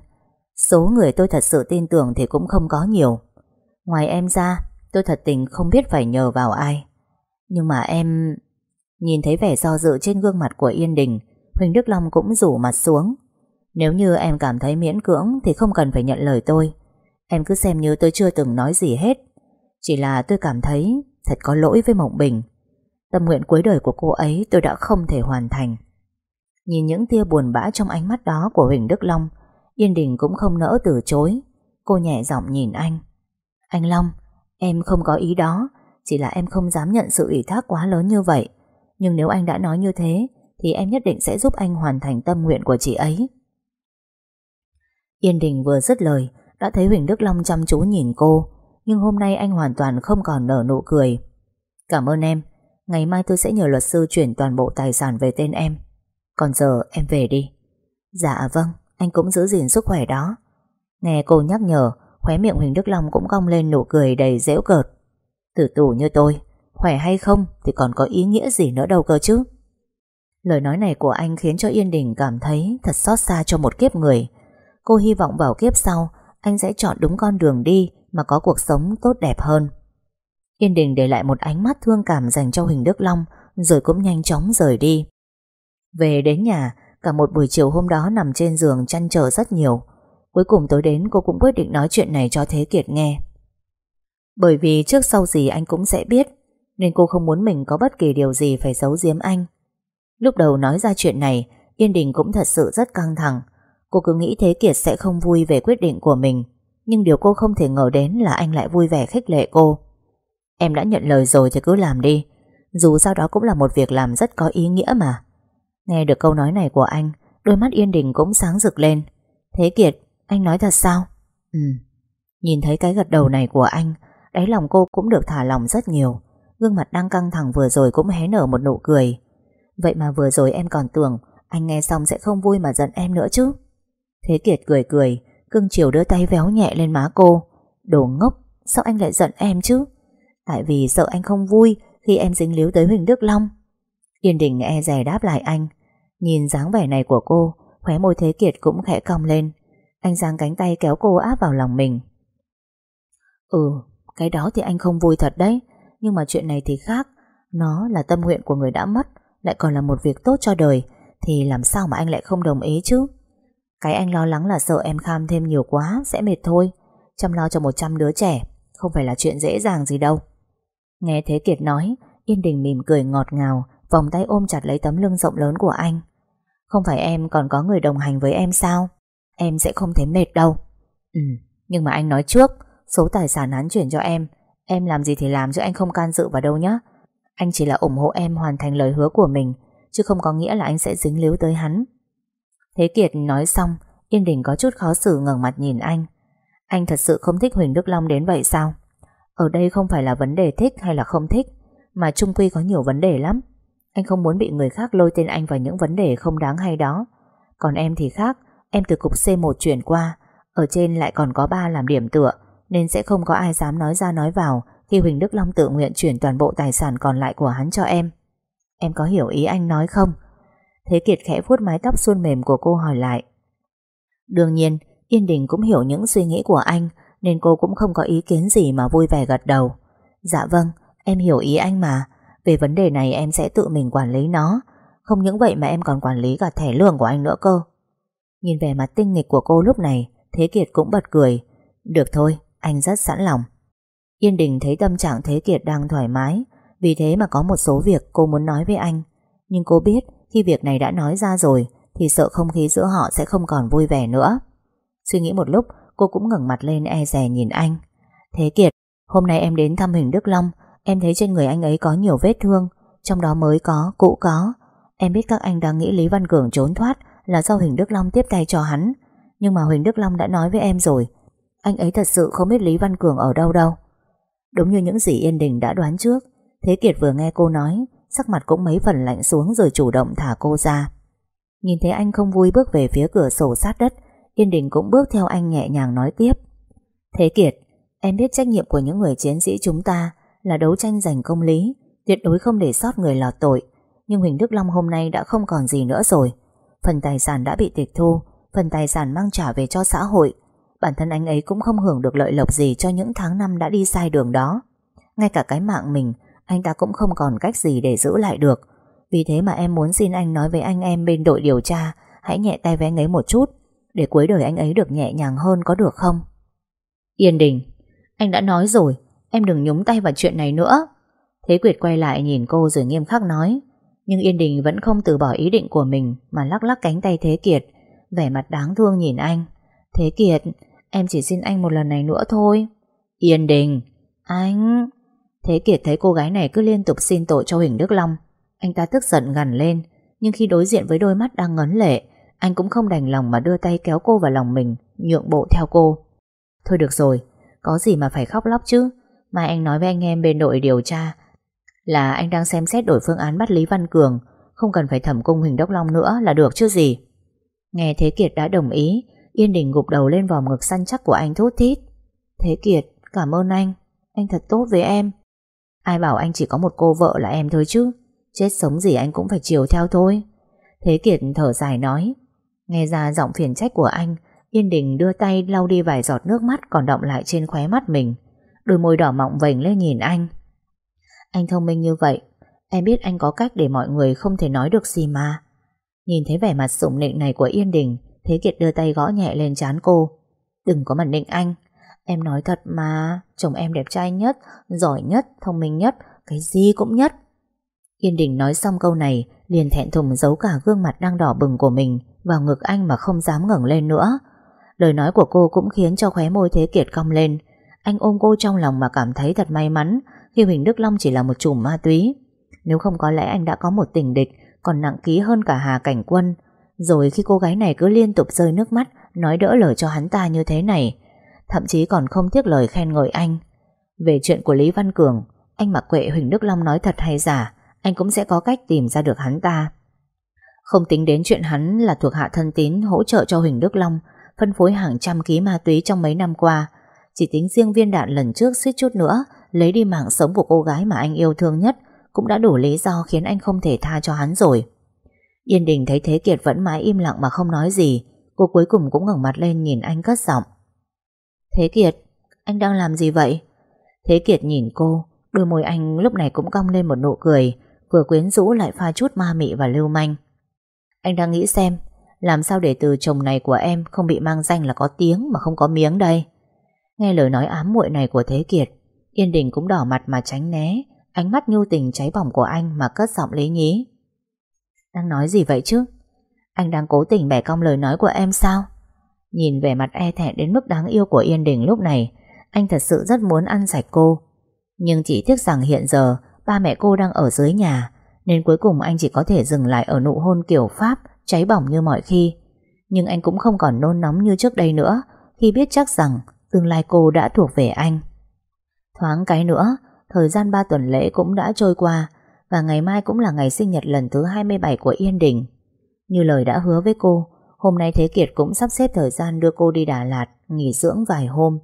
Số người tôi thật sự tin tưởng thì cũng không có nhiều. Ngoài em ra, Tôi thật tình không biết phải nhờ vào ai. Nhưng mà em Nhìn thấy vẻ do dự trên gương mặt của Yên Đình, Huỳnh Đức Long cũng rủ mặt xuống nếu như em cảm thấy miễn cưỡng Thì không cần phải nhận lời tôi. Em cứ xem như tôi chưa từng nói gì hết. Chỉ là tôi cảm thấy Thật có lỗi với Mộng Bình. Tâm nguyện cuối đời của cô ấy tôi đã không thể hoàn thành. Nhìn những tia buồn bã trong ánh mắt đó của Huỳnh Đức Long, Yên Đình cũng không nỡ từ chối. Cô nhẹ giọng nhìn anh. Anh Long, Em không có ý đó, Chỉ là em không dám nhận sự ủy thác quá lớn như vậy. Nhưng nếu anh đã nói như thế, Thì em nhất định sẽ giúp anh hoàn thành tâm nguyện của chị ấy. Yên Đình vừa dứt lời, Đã thấy Huỳnh Đức Long chăm chú nhìn cô, Nhưng hôm nay anh hoàn toàn không còn nở nụ cười. Cảm ơn em, Ngày mai tôi sẽ nhờ luật sư chuyển toàn bộ tài sản về tên em. Còn giờ em về đi. Dạ vâng Anh cũng giữ gìn sức khỏe đó. Nghe cô nhắc nhở, Khóe miệng Huỳnh Đức Long cũng cong lên nụ cười đầy dễu cợt. Tử tù như tôi, Khỏe hay không thì còn có ý nghĩa gì nữa đâu cơ chứ? Lời nói này của anh khiến cho Yên Đình cảm thấy thật xót xa cho một kiếp người. Cô hy vọng vào kiếp sau, Anh sẽ chọn đúng con đường đi Mà có cuộc sống tốt đẹp hơn. Yên Đình để lại một ánh mắt thương cảm Dành cho Huỳnh Đức Long, Rồi cũng nhanh chóng rời đi. Về đến nhà, Cả một buổi chiều hôm đó nằm trên giường chăn trở rất nhiều. Cuối cùng tối đến, cô cũng quyết định nói chuyện này cho Thế Kiệt nghe. Bởi vì trước sau gì anh cũng sẽ biết, Nên cô không muốn mình có bất kỳ điều gì phải giấu giếm anh. Lúc đầu nói ra chuyện này, Yên Đình cũng thật sự rất căng thẳng. Cô cứ nghĩ Thế Kiệt sẽ không vui về quyết định của mình. Nhưng điều cô không thể ngờ đến là anh lại vui vẻ khích lệ cô. Em đã nhận lời rồi thì cứ làm đi. Dù sao đó cũng là một việc làm rất có ý nghĩa mà. Nghe được câu nói này của anh Đôi mắt Yên Đình cũng sáng rực lên. Thế Kiệt, anh nói thật sao? Ừ. Nhìn thấy cái gật đầu này của anh Đáy lòng cô cũng được thả lòng rất nhiều. Gương mặt đang căng thẳng vừa rồi cũng hé nở một nụ cười. Vậy mà vừa rồi em còn tưởng Anh nghe xong sẽ không vui mà giận em nữa chứ. Thế Kiệt cười cười Cưng chiều đưa tay véo nhẹ lên má cô Đồ ngốc Sao anh lại giận em chứ Tại vì sợ anh không vui khi em dính líu tới Huỳnh Đức Long? Yên Đình e rè đáp lại anh. Nhìn dáng vẻ này của cô, khóe môi Thế Kiệt cũng khẽ cong lên. Anh giang cánh tay kéo cô áp vào lòng mình. Ừ, cái đó thì anh không vui thật đấy. Nhưng mà chuyện này thì khác. Nó là tâm nguyện của người đã mất, lại còn là một việc tốt cho đời. Thì làm sao mà anh lại không đồng ý chứ? Cái anh lo lắng là sợ em kham thêm nhiều quá, sẽ mệt thôi. Chăm lo cho 100 đứa trẻ, không phải là chuyện dễ dàng gì đâu. Nghe Thế Kiệt nói, Yên Đình mỉm cười ngọt ngào, vòng tay ôm chặt lấy tấm lưng rộng lớn của anh. Không phải em còn có người đồng hành với em sao? Em sẽ không thấy mệt đâu. Ừ, nhưng mà anh nói trước, số tài sản hắn chuyển cho em, em làm gì thì làm chứ anh không can dự vào đâu nhé. Anh chỉ là ủng hộ em hoàn thành lời hứa của mình, chứ không có nghĩa là anh sẽ dính líu tới hắn. Thế Kiệt nói xong, Yên Đình có chút khó xử ngẩng mặt nhìn anh. Anh thật sự không thích Huỳnh Đức Long đến vậy sao? Ở đây không phải là vấn đề thích hay là không thích, mà chung quy có nhiều vấn đề lắm. Anh không muốn bị người khác lôi tên anh vào những vấn đề không đáng hay đó. Còn em thì khác, em từ cục C1 chuyển qua, ở trên lại còn có ba làm điểm tựa, nên sẽ không có ai dám nói ra nói vào khi Huỳnh Đức Long tự nguyện chuyển toàn bộ tài sản còn lại của hắn cho em. Em có hiểu ý anh nói không? Thế Kiệt khẽ vuốt mái tóc suôn mềm của cô hỏi lại. Đương nhiên, Yên Đình cũng hiểu những suy nghĩ của anh, nên cô cũng không có ý kiến gì mà vui vẻ gật đầu. Dạ vâng, em hiểu ý anh mà. Về vấn đề này em sẽ tự mình quản lý nó. Không những vậy mà em còn quản lý cả thẻ lương của anh nữa cơ. Nhìn về mặt tinh nghịch của cô lúc này, Thế Kiệt cũng bật cười. Được thôi, anh rất sẵn lòng. Yên Đình thấy tâm trạng Thế Kiệt đang thoải mái, vì thế mà có một số việc cô muốn nói với anh. Nhưng cô biết khi việc này đã nói ra rồi thì sợ không khí giữa họ sẽ không còn vui vẻ nữa. Suy nghĩ một lúc, cô cũng ngẩng mặt lên e rè nhìn anh. Thế Kiệt, hôm nay em đến thăm Huỳnh Đức Long, em thấy trên người anh ấy có nhiều vết thương, trong đó mới có, cũ có. Em biết các anh đang nghĩ Lý Văn Cường trốn thoát là do Huỳnh Đức Long tiếp tay cho hắn. Nhưng mà Huỳnh Đức Long đã nói với em rồi, anh ấy thật sự không biết Lý Văn Cường ở đâu đâu. Đúng như những gì Yên Đình đã đoán trước, Thế Kiệt vừa nghe cô nói, sắc mặt cũng mấy phần lạnh xuống rồi chủ động thả cô ra. Nhìn thấy anh không vui bước về phía cửa sổ sát đất, Yên Đình cũng bước theo anh nhẹ nhàng nói tiếp. Thế Kiệt, em biết trách nhiệm của những người chiến sĩ chúng ta là đấu tranh giành công lý, tuyệt đối không để sót người lọt tội. Nhưng Huỳnh Đức Long hôm nay đã không còn gì nữa rồi. Phần tài sản đã bị tịch thu, phần tài sản mang trả về cho xã hội. Bản thân anh ấy cũng không hưởng được lợi lộc gì cho những tháng năm đã đi sai đường đó. Ngay cả cái mạng mình, anh ta cũng không còn cách gì để giữ lại được. Vì thế mà em muốn xin anh nói với anh em bên đội điều tra, hãy nhẹ tay với anh ấy một chút, để cuối đời anh ấy được nhẹ nhàng hơn có được không? Yên Đình, anh đã nói rồi, em đừng nhúng tay vào chuyện này nữa. Thế Quyệt quay lại nhìn cô rồi nghiêm khắc nói, nhưng Yên Đình vẫn không từ bỏ ý định của mình mà lắc lắc cánh tay Thế Kiệt, vẻ mặt đáng thương nhìn anh. Thế Kiệt, em chỉ xin anh một lần này nữa thôi. Yên Đình, anh... Thế Kiệt thấy cô gái này cứ liên tục xin tội cho Huỳnh Đức Long. Anh ta tức giận gằn lên, nhưng khi đối diện với đôi mắt đang ngấn lệ, anh cũng không đành lòng mà đưa tay kéo cô vào lòng mình, nhượng bộ theo cô. Thôi được rồi, có gì mà phải khóc lóc chứ. Mai anh nói với anh em bên đội điều tra là anh đang xem xét đổi phương án bắt Lý Văn Cường, không cần phải thẩm cung Huỳnh Đốc Long nữa là được chứ gì. Nghe Thế Kiệt đã đồng ý, Yên Đình gục đầu lên vòng ngực săn chắc của anh thốt thít. Thế Kiệt, cảm ơn anh, anh thật tốt với em. Ai bảo anh chỉ có một cô vợ là em thôi chứ, chết sống gì anh cũng phải chiều theo thôi. Thế Kiệt thở dài nói, nghe ra giọng phiền trách của anh, Yên Đình đưa tay lau đi vài giọt nước mắt còn động lại trên khóe mắt mình. Đôi môi đỏ mọng vành lên nhìn anh. Anh thông minh như vậy, em biết anh có cách để mọi người không thể nói được gì mà. Nhìn thấy vẻ mặt sủng nịnh này của Yên Đình, Thế Kiệt đưa tay gõ nhẹ lên trán cô. Đừng có mặt nịnh anh. Em nói thật mà, chồng em đẹp trai nhất, giỏi nhất, thông minh nhất, cái gì cũng nhất. Yên Đình nói xong câu này, liền thẹn thùng giấu cả gương mặt đang đỏ bừng của mình vào ngực anh mà không dám ngẩng lên nữa. Lời nói của cô cũng khiến cho khóe môi Thế Kiệt cong lên. Anh ôm cô trong lòng mà cảm thấy thật may mắn khi Huỳnh Đức Long chỉ là một chùm ma túy. Nếu không có lẽ anh đã có một tình địch còn nặng ký hơn cả Hà Cảnh Quân. Rồi khi cô gái này cứ liên tục rơi nước mắt nói đỡ lời cho hắn ta như thế này, thậm chí còn không tiếc lời khen ngợi anh. Về chuyện của Lý Văn Cường, anh mặc quệ Huỳnh Đức Long nói thật hay giả, anh cũng sẽ có cách tìm ra được hắn ta. Không tính đến chuyện hắn là thuộc hạ thân tín hỗ trợ cho Huỳnh Đức Long phân phối hàng trăm ký ma túy trong mấy năm qua. Chỉ tính riêng viên đạn lần trước suýt chút nữa lấy đi mạng sống của cô gái mà anh yêu thương nhất cũng đã đủ lý do khiến anh không thể tha cho hắn rồi. Yên Đình thấy Thế Kiệt vẫn mãi im lặng mà không nói gì, cô cuối cùng cũng ngẩng mặt lên nhìn anh cất giọng. Thế Kiệt, anh đang làm gì vậy? Thế Kiệt nhìn cô, đôi môi anh lúc này cũng cong lên một nụ cười, vừa quyến rũ lại pha chút ma mị và lưu manh. Anh đang nghĩ xem, làm sao để từ chồng này của em không bị mang danh là có tiếng mà không có miếng đây? Nghe lời nói ám muội này của Thế Kiệt, Yên Đình cũng đỏ mặt mà tránh né, ánh mắt nhu tình cháy bỏng của anh mà cất giọng lý nhí. Đang nói gì vậy chứ? Anh đang cố tình bẻ cong lời nói của em sao? Nhìn về mặt e thẹn đến mức đáng yêu của Yên Đình lúc này, anh thật sự rất muốn ăn sạch cô. Nhưng chỉ tiếc rằng hiện giờ ba mẹ cô đang ở dưới nhà, nên cuối cùng anh chỉ có thể dừng lại ở nụ hôn kiểu Pháp, cháy bỏng như mọi khi. Nhưng anh cũng không còn nôn nóng như trước đây nữa, khi biết chắc rằng tương lai cô đã thuộc về anh. Thoáng cái nữa, thời gian 3 tuần lễ cũng đã trôi qua, và ngày mai cũng là ngày sinh nhật lần thứ 27 của Yên Đình. Như lời đã hứa với cô, hôm nay Thế Kiệt cũng sắp xếp thời gian đưa cô đi Đà Lạt, nghỉ dưỡng vài hôm.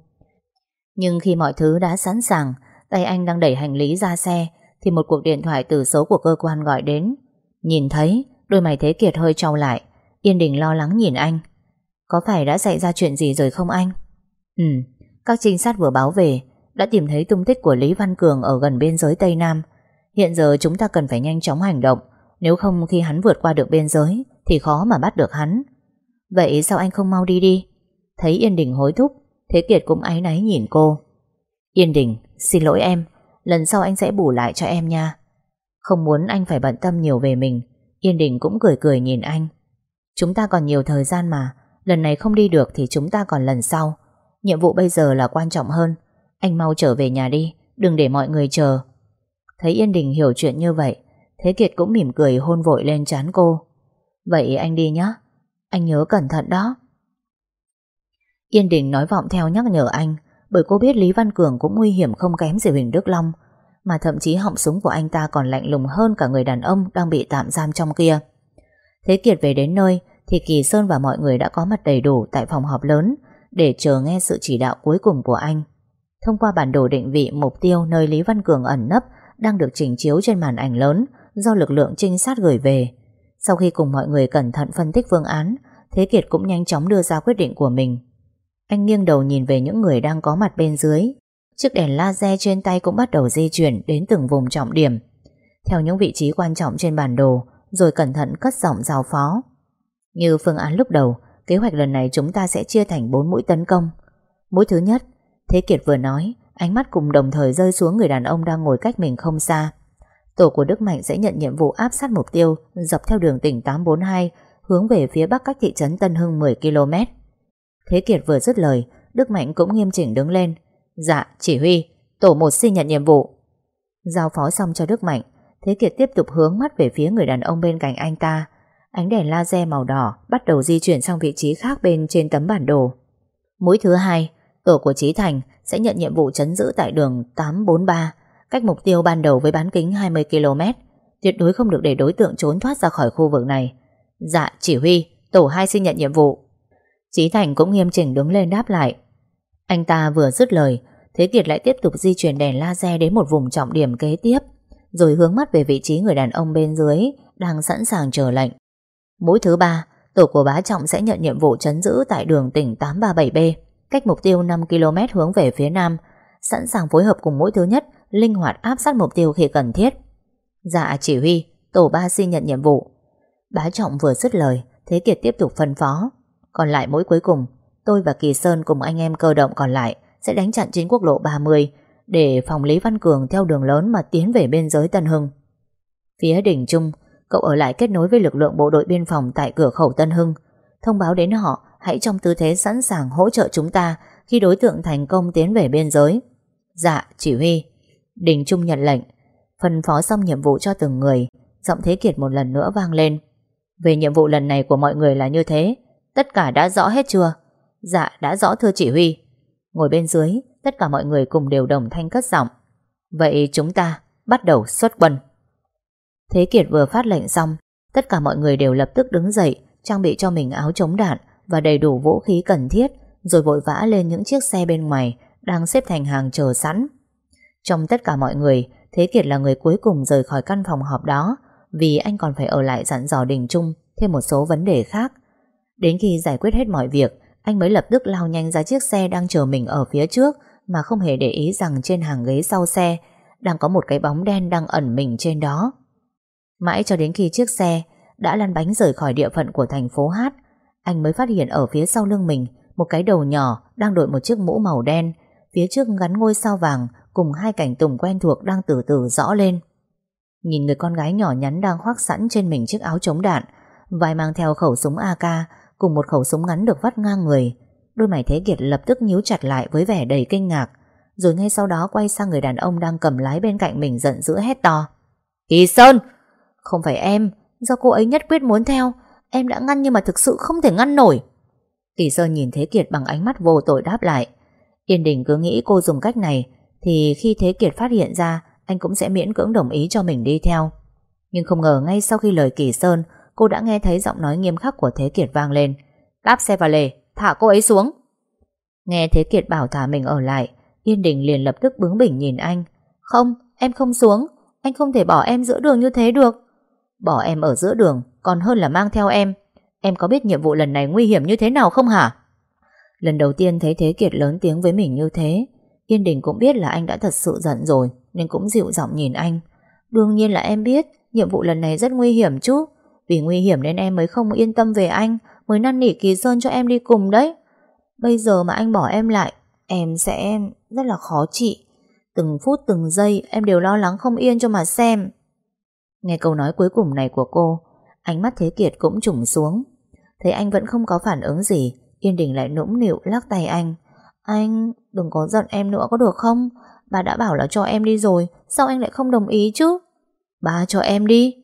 Nhưng khi mọi thứ đã sẵn sàng, tay anh đang đẩy hành lý ra xe, thì một cuộc điện thoại từ số của cơ quan gọi đến. Nhìn thấy, đôi mày Thế Kiệt hơi trao lại, Yên Đình lo lắng nhìn anh. Có phải đã xảy ra chuyện gì rồi không anh? Ừ, các trinh sát vừa báo về, đã tìm thấy tung tích của Lý Văn Cường ở gần biên giới Tây Nam. Hiện giờ chúng ta cần phải nhanh chóng hành động, nếu không khi hắn vượt qua được biên giới thì khó mà bắt được hắn. Vậy sao anh không mau đi đi? Thấy Yên Đình hối thúc, Thế Kiệt cũng áy náy nhìn cô. Yên Đình, xin lỗi em, lần sau anh sẽ bù lại cho em nha. Không muốn anh phải bận tâm nhiều về mình, Yên Đình cũng cười cười nhìn anh. Chúng ta còn nhiều thời gian mà, lần này không đi được thì chúng ta còn lần sau. Nhiệm vụ bây giờ là quan trọng hơn. Anh mau trở về nhà đi, đừng để mọi người chờ. Thấy Yên Đình hiểu chuyện như vậy, Thế Kiệt cũng mỉm cười hôn vội lên trán cô. Vậy anh đi nhé, anh nhớ cẩn thận đó. Yên Đình nói vọng theo nhắc nhở anh, bởi cô biết Lý Văn Cường cũng nguy hiểm không kém gì Huỳnh Đức Long, mà thậm chí họng súng của anh ta còn lạnh lùng hơn cả người đàn ông đang bị tạm giam trong kia. Thế Kiệt về đến nơi thì Kỳ Sơn và mọi người đã có mặt đầy đủ tại phòng họp lớn để chờ nghe sự chỉ đạo cuối cùng của anh. Thông qua bản đồ định vị mục tiêu nơi Lý Văn Cường ẩn nấp đang được chỉnh chiếu trên màn ảnh lớn do lực lượng trinh sát gửi về. Sau khi cùng mọi người cẩn thận phân tích phương án, Thế Kiệt cũng nhanh chóng đưa ra quyết định của mình. Anh nghiêng đầu nhìn về những người đang có mặt bên dưới. Chiếc đèn laser trên tay cũng bắt đầu di chuyển đến từng vùng trọng điểm. Theo những vị trí quan trọng trên bản đồ, rồi cẩn thận cất giọng giao phó. Như phương án lúc đầu, kế hoạch lần này chúng ta sẽ chia thành 4 mũi tấn công. Mũi thứ nhất, Thế Kiệt vừa nói, ánh mắt cùng đồng thời rơi xuống người đàn ông đang ngồi cách mình không xa. Tổ của Đức Mạnh sẽ nhận nhiệm vụ áp sát mục tiêu dọc theo đường tỉnh 842 hướng về phía bắc cách thị trấn Tân Hưng 10 km. Thế Kiệt vừa dứt lời, Đức Mạnh cũng nghiêm chỉnh đứng lên. Dạ, chỉ huy, tổ một xin nhận nhiệm vụ. Giao phó xong cho Đức Mạnh, Thế Kiệt tiếp tục hướng mắt về phía người đàn ông bên cạnh anh ta. Ánh đèn laser màu đỏ bắt đầu di chuyển sang vị trí khác bên trên tấm bản đồ. Mũi thứ hai, tổ của Trí Thành sẽ nhận nhiệm vụ chấn giữ tại đường 843, cách mục tiêu ban đầu với bán kính 20 km. Tuyệt đối không được để đối tượng trốn thoát ra khỏi khu vực này. Dạ, chỉ huy, tổ 2 xin nhận nhiệm vụ. Trí Thành cũng nghiêm chỉnh đứng lên đáp lại. Anh ta vừa dứt lời, Thế Kiệt lại tiếp tục di chuyển đèn laser đến một vùng trọng điểm kế tiếp, rồi hướng mắt về vị trí người đàn ông bên dưới đang sẵn sàng chờ lệnh. Mũi thứ ba, tổ của bá trọng sẽ nhận nhiệm vụ chấn giữ tại đường tỉnh 837B, cách mục tiêu 5 km hướng về phía nam, sẵn sàng phối hợp cùng mũi thứ nhất, linh hoạt áp sát mục tiêu khi cần thiết. Dạ chỉ huy, tổ 3 xin nhận nhiệm vụ. Bá trọng vừa dứt lời, Thế Kiệt tiếp tục phân phó. Còn lại mỗi cuối cùng, tôi và Kỳ Sơn cùng anh em cơ động còn lại sẽ đánh chặn trên quốc lộ 30 để phòng Lý Văn Cường theo đường lớn mà tiến về biên giới Tân Hưng. Phía đỉnh Trung, cậu ở lại kết nối với lực lượng bộ đội biên phòng tại cửa khẩu Tân Hưng, thông báo đến họ hãy trong tư thế sẵn sàng hỗ trợ chúng ta khi đối tượng thành công tiến về biên giới. Dạ, chỉ huy. Đình Trung nhận lệnh, phân phó xong nhiệm vụ cho từng người, giọng Thế Kiệt một lần nữa vang lên. Về nhiệm vụ lần này của mọi người là như thế, tất cả đã rõ hết chưa? Dạ, đã rõ thưa chỉ huy. Ngồi bên dưới, tất cả mọi người cùng đều đồng thanh cất giọng. Vậy chúng ta bắt đầu xuất quân. Thế Kiệt vừa phát lệnh xong, tất cả mọi người đều lập tức đứng dậy, trang bị cho mình áo chống đạn và đầy đủ vũ khí cần thiết, rồi vội vã lên những chiếc xe bên ngoài đang xếp thành hàng chờ sẵn. Trong tất cả mọi người Thế Kiệt là người cuối cùng rời khỏi căn phòng họp đó vì anh còn phải ở lại dặn dò Đình Trung thêm một số vấn đề khác. Đến khi giải quyết hết mọi việc, anh mới lập tức lao nhanh ra chiếc xe đang chờ mình ở phía trước mà không hề để ý rằng trên hàng ghế sau xe đang có một cái bóng đen đang ẩn mình trên đó. Mãi cho đến khi chiếc xe đã lăn bánh rời khỏi địa phận của thành phố Hát, anh mới phát hiện ở phía sau lưng mình một cái đầu nhỏ đang đội một chiếc mũ màu đen, phía trước gắn ngôi sao vàng cùng hai cảnh tùng quen thuộc đang từ từ rõ lên. Nhìn người con gái nhỏ nhắn đang khoác sẵn trên mình chiếc áo chống đạn, vai mang theo khẩu súng AK cùng một khẩu súng ngắn được vắt ngang người. Đôi mày Thế Kiệt lập tức nhíu chặt lại với vẻ đầy kinh ngạc, rồi ngay sau đó quay sang người đàn ông đang cầm lái bên cạnh mình giận dữ hét to. Kỳ Sơn! Không phải em, do cô ấy nhất quyết muốn theo, em đã ngăn nhưng mà thực sự không thể ngăn nổi. Kỳ Sơn nhìn Thế Kiệt bằng ánh mắt vô tội đáp lại. Yên Đình cứ nghĩ cô dùng cách này, thì khi Thế Kiệt phát hiện ra, anh cũng sẽ miễn cưỡng đồng ý cho mình đi theo. Nhưng không ngờ ngay sau khi lời Kỳ Sơn, cô đã nghe thấy giọng nói nghiêm khắc của Thế Kiệt vang lên. Đáp xe vào lề, thả cô ấy xuống. Nghe Thế Kiệt bảo thả mình ở lại, Yên Đình liền lập tức bướng bỉnh nhìn anh. Không, em không xuống, anh không thể bỏ em giữa đường như thế được. Bỏ em ở giữa đường, còn hơn là mang theo em. Em có biết nhiệm vụ lần này nguy hiểm như thế nào không hả? Lần đầu tiên thấy Thế Kiệt lớn tiếng với mình như thế, Yên Đình cũng biết là anh đã thật sự giận rồi, nên cũng dịu giọng nhìn anh. Đương nhiên là em biết, nhiệm vụ lần này rất nguy hiểm chứ. Vì nguy hiểm nên em mới không yên tâm về anh, mới năn nỉ Kỳ Sơn cho em đi cùng đấy. Bây giờ mà anh bỏ em lại, em sẽ rất là khó trị. Từng phút từng giây em đều lo lắng không yên cho mà xem. Nghe câu nói cuối cùng này của cô, ánh mắt Thế Kiệt cũng trùng xuống. Thấy anh vẫn không có phản ứng gì, Yên Đình lại nũng nịu lắc tay anh. Anh đừng có giận em nữa có được không? Bà đã bảo là cho em đi rồi, sao anh lại không đồng ý chứ? Bà cho em đi.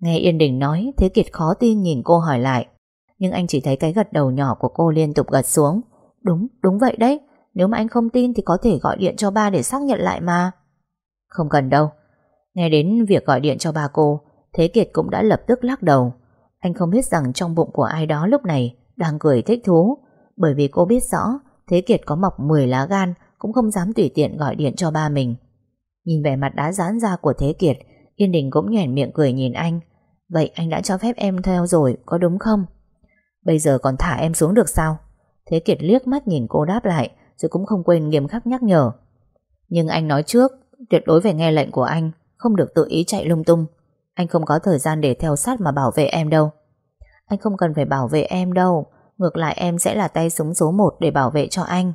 Nghe Yên Đình nói, Thế Kiệt khó tin nhìn cô hỏi lại. Nhưng anh chỉ thấy cái gật đầu nhỏ của cô liên tục gật xuống. Đúng, đúng vậy đấy. Nếu mà anh không tin thì có thể gọi điện cho ba để xác nhận lại mà. Không cần đâu. Nghe đến việc gọi điện cho ba cô, Thế Kiệt cũng đã lập tức lắc đầu. Anh không biết rằng trong bụng của ai đó lúc này đang cười thích thú. Bởi vì cô biết rõ Thế Kiệt có mọc 10 lá gan cũng không dám tùy tiện gọi điện cho ba mình. Nhìn vẻ mặt đã giãn ra của Thế Kiệt, Yên Đình cũng nhoẻn miệng cười nhìn anh. Vậy anh đã cho phép em theo rồi, có đúng không? Bây giờ còn thả em xuống được sao? Thế Kiệt liếc mắt nhìn cô đáp lại, rồi cũng không quên nghiêm khắc nhắc nhở. Nhưng anh nói trước, tuyệt đối phải nghe lệnh của anh, không được tự ý chạy lung tung. Anh không có thời gian để theo sát mà bảo vệ em đâu. Anh không cần phải bảo vệ em đâu, ngược lại em sẽ là tay súng số 1 để bảo vệ cho anh.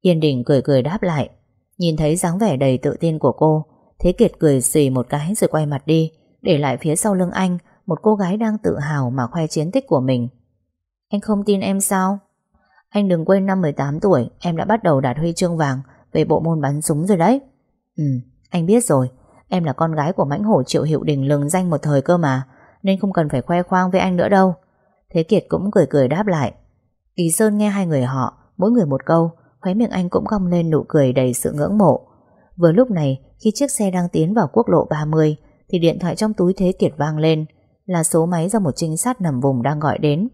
Yên Đình cười cười đáp lại. Nhìn thấy dáng vẻ đầy tự tin của cô, Thế Kiệt cười xì một cái rồi quay mặt đi, để lại phía sau lưng anh một cô gái đang tự hào mà khoe chiến tích của mình. Anh không tin em sao? Anh đừng quên năm 18 tuổi em đã bắt đầu đạt huy chương vàng về bộ môn bắn súng rồi đấy. Ừ, anh biết rồi. Em là con gái của mãnh hổ triệu hiệu đình lừng danh một thời cơ mà, nên không cần phải khoe khoang với anh nữa đâu. Thế Kiệt cũng cười cười đáp lại. Kỳ Sơn nghe hai người họ, mỗi người một câu, khóe miệng anh cũng cong lên nụ cười đầy sự ngưỡng mộ. Vừa lúc này, khi chiếc xe đang tiến vào quốc lộ 30, thì điện thoại trong túi Thế Kiệt vang lên, là số máy do một trinh sát nằm vùng đang gọi đến.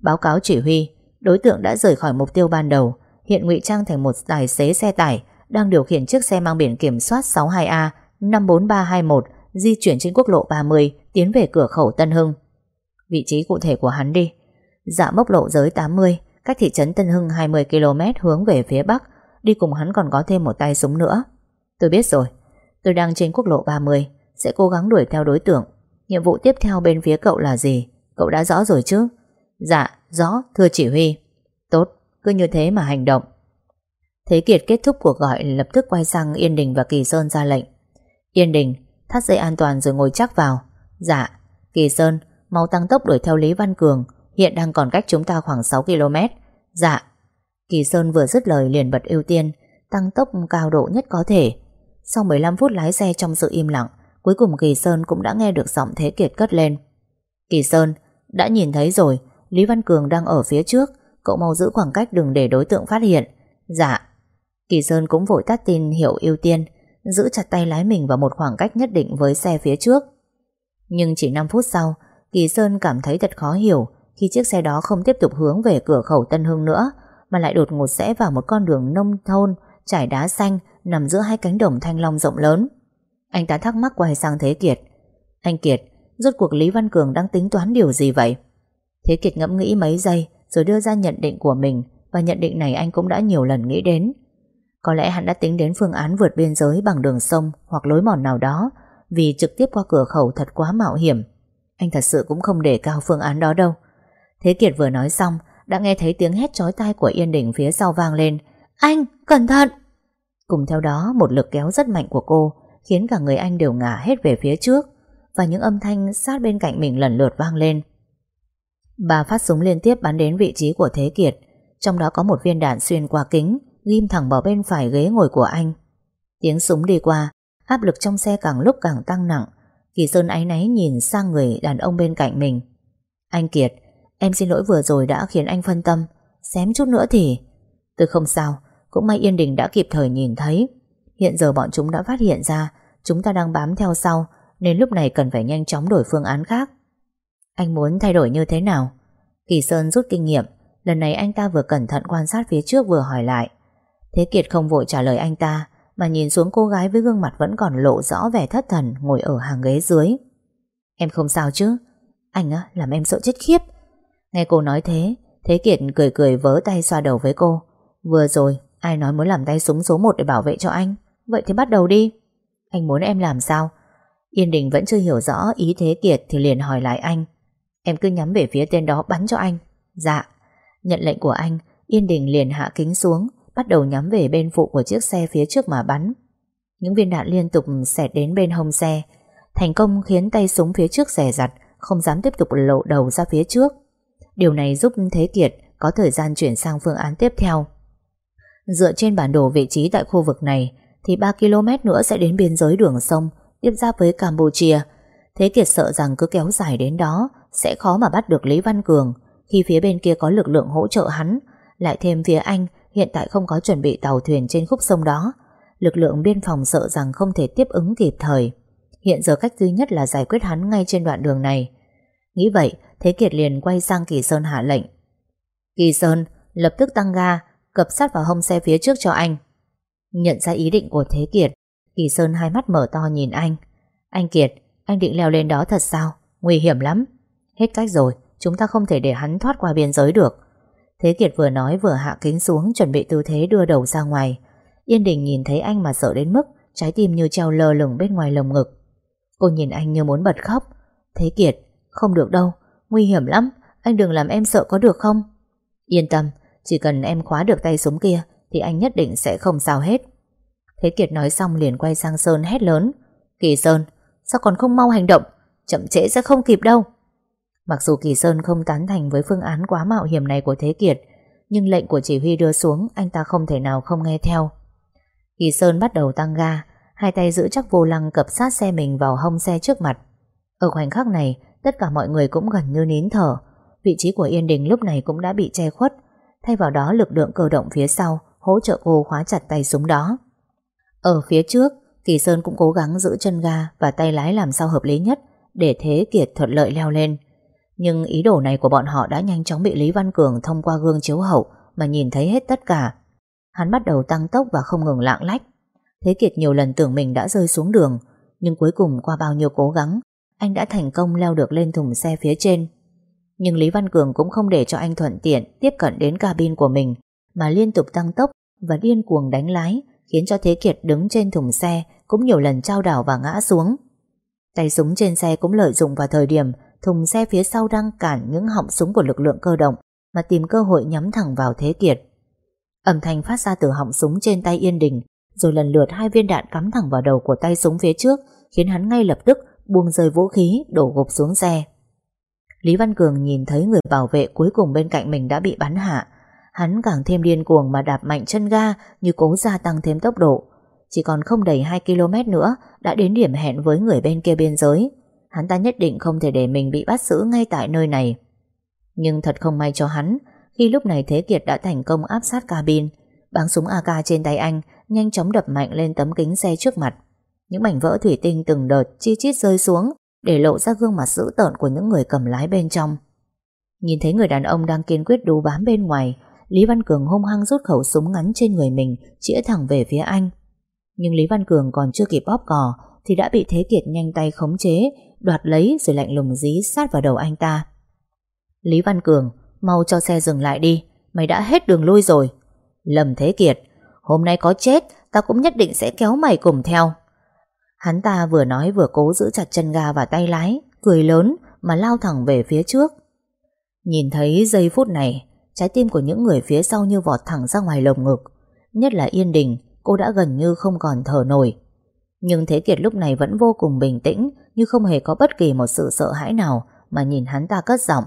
Báo cáo chỉ huy, đối tượng đã rời khỏi mục tiêu ban đầu, hiện ngụy trang thành một tài xế xe tải đang điều khiển chiếc xe mang biển kiểm soát 62A 54321 di chuyển trên quốc lộ 30 tiến về cửa khẩu Tân Hưng. Vị trí cụ thể của hắn đi. Dạ mốc lộ giới 80, cách thị trấn Tân Hưng 20 km hướng về phía Bắc, đi cùng hắn còn có thêm một tay súng nữa. Tôi biết rồi, tôi đang trên quốc lộ 30, sẽ cố gắng đuổi theo đối tượng. Nhiệm vụ tiếp theo bên phía cậu là gì? Cậu đã rõ rồi chứ? Dạ, rõ, thưa chỉ huy. Tốt, cứ như thế mà hành động. Thế Kiệt kết thúc cuộc gọi lập tức quay sang Yên Đình và Kỳ Sơn ra lệnh. Yên Đình, thắt dây an toàn rồi ngồi chắc vào. Dạ, Kỳ Sơn, mau tăng tốc đuổi theo Lý Văn Cường, hiện đang còn cách chúng ta khoảng 6 km. Dạ. Kỳ Sơn vừa dứt lời liền bật ưu tiên, tăng tốc cao độ nhất có thể. Sau 15 phút lái xe trong sự im lặng, cuối cùng Kỳ Sơn cũng đã nghe được giọng Thế Kiệt cất lên. Kỳ Sơn, đã nhìn thấy rồi, Lý Văn Cường đang ở phía trước, cậu mau giữ khoảng cách đừng để đối tượng phát hiện. Dạ. Kỳ Sơn cũng vội tắt tin hiệu ưu tiên, giữ chặt tay lái mình vào một khoảng cách nhất định với xe phía trước. Nhưng chỉ 5 phút sau, Kỳ Sơn cảm thấy thật khó hiểu khi chiếc xe đó không tiếp tục hướng về cửa khẩu Tân Hưng nữa, mà lại đột ngột rẽ vào một con đường nông thôn trải đá xanh nằm giữa hai cánh đồng thanh long rộng lớn. Anh ta thắc mắc quay sang Thế Kiệt Anh Kiệt, rốt cuộc Lý Văn Cường đang tính toán điều gì vậy? Thế Kiệt ngẫm nghĩ mấy giây Rồi đưa ra nhận định của mình Và nhận định này anh cũng đã nhiều lần nghĩ đến Có lẽ hắn đã tính đến phương án vượt biên giới Bằng đường sông hoặc lối mòn nào đó Vì trực tiếp qua cửa khẩu thật quá mạo hiểm anh thật sự cũng không để cao phương án đó đâu. Thế Kiệt vừa nói xong Đã nghe thấy tiếng hét chói tai của Yên Đình phía sau vang lên. Anh, cẩn thận! Cùng theo đó một lực kéo rất mạnh của cô Khiến cả người anh đều ngả hết về phía trước Và những âm thanh sát bên cạnh mình lần lượt vang lên. Ba phát súng liên tiếp bắn đến vị trí của Thế Kiệt Trong đó có một viên đạn xuyên qua kính Ghim thẳng vào bên phải ghế ngồi của anh. Tiếng súng đi qua Áp lực trong xe càng lúc càng tăng nặng. Kỳ Sơn áy náy nhìn sang người đàn ông bên cạnh mình. Anh Kiệt, Em xin lỗi vừa rồi đã khiến anh phân tâm. Xém chút nữa thì Tôi không sao, Cũng may Yên Đình đã kịp thời nhìn thấy. Hiện giờ bọn chúng đã phát hiện ra, Chúng ta đang bám theo sau, Nên lúc này cần phải nhanh chóng đổi phương án khác. Anh muốn thay đổi như thế nào? Kỳ Sơn rút kinh nghiệm, Lần này anh ta vừa cẩn thận quan sát phía trước vừa hỏi lại. Thế Kiệt không vội trả lời anh ta mà nhìn xuống cô gái với gương mặt vẫn còn lộ rõ vẻ thất thần, Ngồi ở hàng ghế dưới. Em không sao chứ? Anh á, làm em sợ chết khiếp. Nghe cô nói thế Thế Kiệt cười cười vớ tay xoa đầu với cô. Vừa rồi, ai nói muốn làm tay súng số 1 để bảo vệ cho anh? Vậy thì bắt đầu đi. Anh muốn em làm sao? Yên Đình vẫn chưa hiểu rõ ý Thế Kiệt Thì liền hỏi lại anh. Em cứ nhắm về phía tên đó bắn cho anh. Dạ. Nhận lệnh của anh, Yên Đình liền hạ kính xuống. Bắt đầu nhắm về bên phụ của chiếc xe phía trước mà bắn Những viên đạn liên tục xẹt đến bên hông xe Thành công khiến tay súng phía trước rẻ rặt, Không dám tiếp tục lộ đầu ra phía trước Điều này giúp Thế Kiệt có thời gian chuyển sang phương án tiếp theo. Dựa trên bản đồ vị trí tại khu vực này, thì 3 km nữa sẽ đến biên giới đường sông, tiếp giáp với Campuchia. Thế Kiệt sợ rằng cứ kéo dài đến đó, sẽ khó mà bắt được Lý Văn Cường, khi phía bên kia có lực lượng hỗ trợ hắn. Lại thêm phía Anh hiện tại không có chuẩn bị tàu thuyền trên khúc sông đó. Lực lượng biên phòng sợ rằng không thể tiếp ứng kịp thời. Hiện giờ cách duy nhất là giải quyết hắn ngay trên đoạn đường này. Nghĩ vậy, Thế Kiệt liền quay sang Kỳ Sơn hạ lệnh. Kỳ Sơn lập tức tăng ga, cập sát vào hông xe phía trước cho anh. Nhận ra ý định của Thế Kiệt, Kỳ Sơn hai mắt mở to nhìn anh. Anh Kiệt, anh định leo lên đó thật sao? Nguy hiểm lắm. Hết cách rồi, chúng ta không thể để hắn thoát qua biên giới được. Thế Kiệt vừa nói vừa hạ kính xuống chuẩn bị tư thế đưa đầu ra ngoài. Yên Đình nhìn thấy anh mà sợ đến mức trái tim như treo lơ lửng bên ngoài lồng ngực. Cô nhìn anh như muốn bật khóc. Thế Kiệt, không được đâu, nguy hiểm lắm, anh đừng làm em sợ có được không? Yên tâm, chỉ cần em khóa được tay súng kia thì anh nhất định sẽ không sao hết. Thế Kiệt nói xong liền quay sang Sơn hét lớn. Kỳ Sơn, sao còn không mau hành động? Chậm trễ sẽ không kịp đâu. Mặc dù Kỳ Sơn không tán thành với phương án quá mạo hiểm này của Thế Kiệt, nhưng lệnh của chỉ huy đưa xuống anh ta không thể nào không nghe theo. Kỳ Sơn bắt đầu tăng ga, hai tay giữ chắc vô lăng cập sát xe mình vào hông xe trước mặt. Ở khoảnh khắc này, tất cả mọi người cũng gần như nín thở. Vị trí của Yên Đình lúc này cũng đã bị che khuất, thay vào đó lực lượng cơ động phía sau hỗ trợ cô khóa chặt tay súng đó. Ở phía trước, Kỳ Sơn cũng cố gắng giữ chân ga và tay lái làm sao hợp lý nhất để Thế Kiệt thuận lợi leo lên. Nhưng ý đồ này của bọn họ đã nhanh chóng bị Lý Văn Cường thông qua gương chiếu hậu mà nhìn thấy hết tất cả. Hắn bắt đầu tăng tốc và không ngừng lạng lách. Thế Kiệt nhiều lần tưởng mình đã rơi xuống đường, nhưng cuối cùng qua bao nhiêu cố gắng, anh đã thành công leo được lên thùng xe phía trên. Nhưng Lý Văn Cường cũng không để cho anh thuận tiện tiếp cận đến cabin của mình, mà liên tục tăng tốc và điên cuồng đánh lái, khiến cho Thế Kiệt đứng trên thùng xe cũng nhiều lần trao đảo và ngã xuống. Tay súng trên xe cũng lợi dụng vào thời điểm thùng xe phía sau đang cản những họng súng của lực lượng cơ động mà tìm cơ hội nhắm thẳng vào Thế Kiệt. Âm thanh phát ra từ họng súng trên tay Yên Đình, rồi lần lượt hai viên đạn cắm thẳng vào đầu của tay súng phía trước, khiến hắn ngay lập tức buông rơi vũ khí, đổ gục xuống xe. Lý Văn Cường nhìn thấy người bảo vệ cuối cùng bên cạnh mình đã bị bắn hạ. Hắn càng thêm điên cuồng mà đạp mạnh chân ga như cố gia tăng thêm tốc độ. Chỉ còn không đầy 2 km nữa đã đến điểm hẹn với người bên kia biên giới. Hắn ta nhất định không thể để mình bị bắt giữ ngay tại nơi này. Nhưng thật không may cho hắn, khi lúc này Thế Kiệt đã thành công áp sát cabin, bắn súng AK trên tay anh nhanh chóng đập mạnh lên tấm kính xe trước mặt. Những mảnh vỡ thủy tinh từng đợt chi chít rơi xuống để lộ ra gương mặt dữ tợn của những người cầm lái bên trong. Nhìn thấy người đàn ông đang kiên quyết đu bám bên ngoài, Lý Văn Cường hung hăng rút khẩu súng ngắn trên người mình chĩa thẳng về phía anh. Nhưng Lý Văn Cường còn chưa kịp bóp cò thì đã bị Thế Kiệt nhanh tay khống chế, đoạt lấy rồi lạnh lùng dí sát vào đầu anh ta. Lý Văn Cường, mau cho xe dừng lại đi, mày đã hết đường lui rồi. Lầm Thế Kiệt, hôm nay có chết, tao cũng nhất định sẽ kéo mày cùng theo. Hắn ta vừa nói vừa cố giữ chặt chân ga và tay lái, cười lớn mà lao thẳng về phía trước. Nhìn thấy giây phút này, trái tim của những người phía sau như vọt thẳng ra ngoài lồng ngực. Nhất là Yên Đình, cô đã gần như không còn thở nổi. Nhưng Thế Kiệt lúc này vẫn vô cùng bình tĩnh, như không hề có bất kỳ một sự sợ hãi nào mà nhìn hắn ta cất giọng.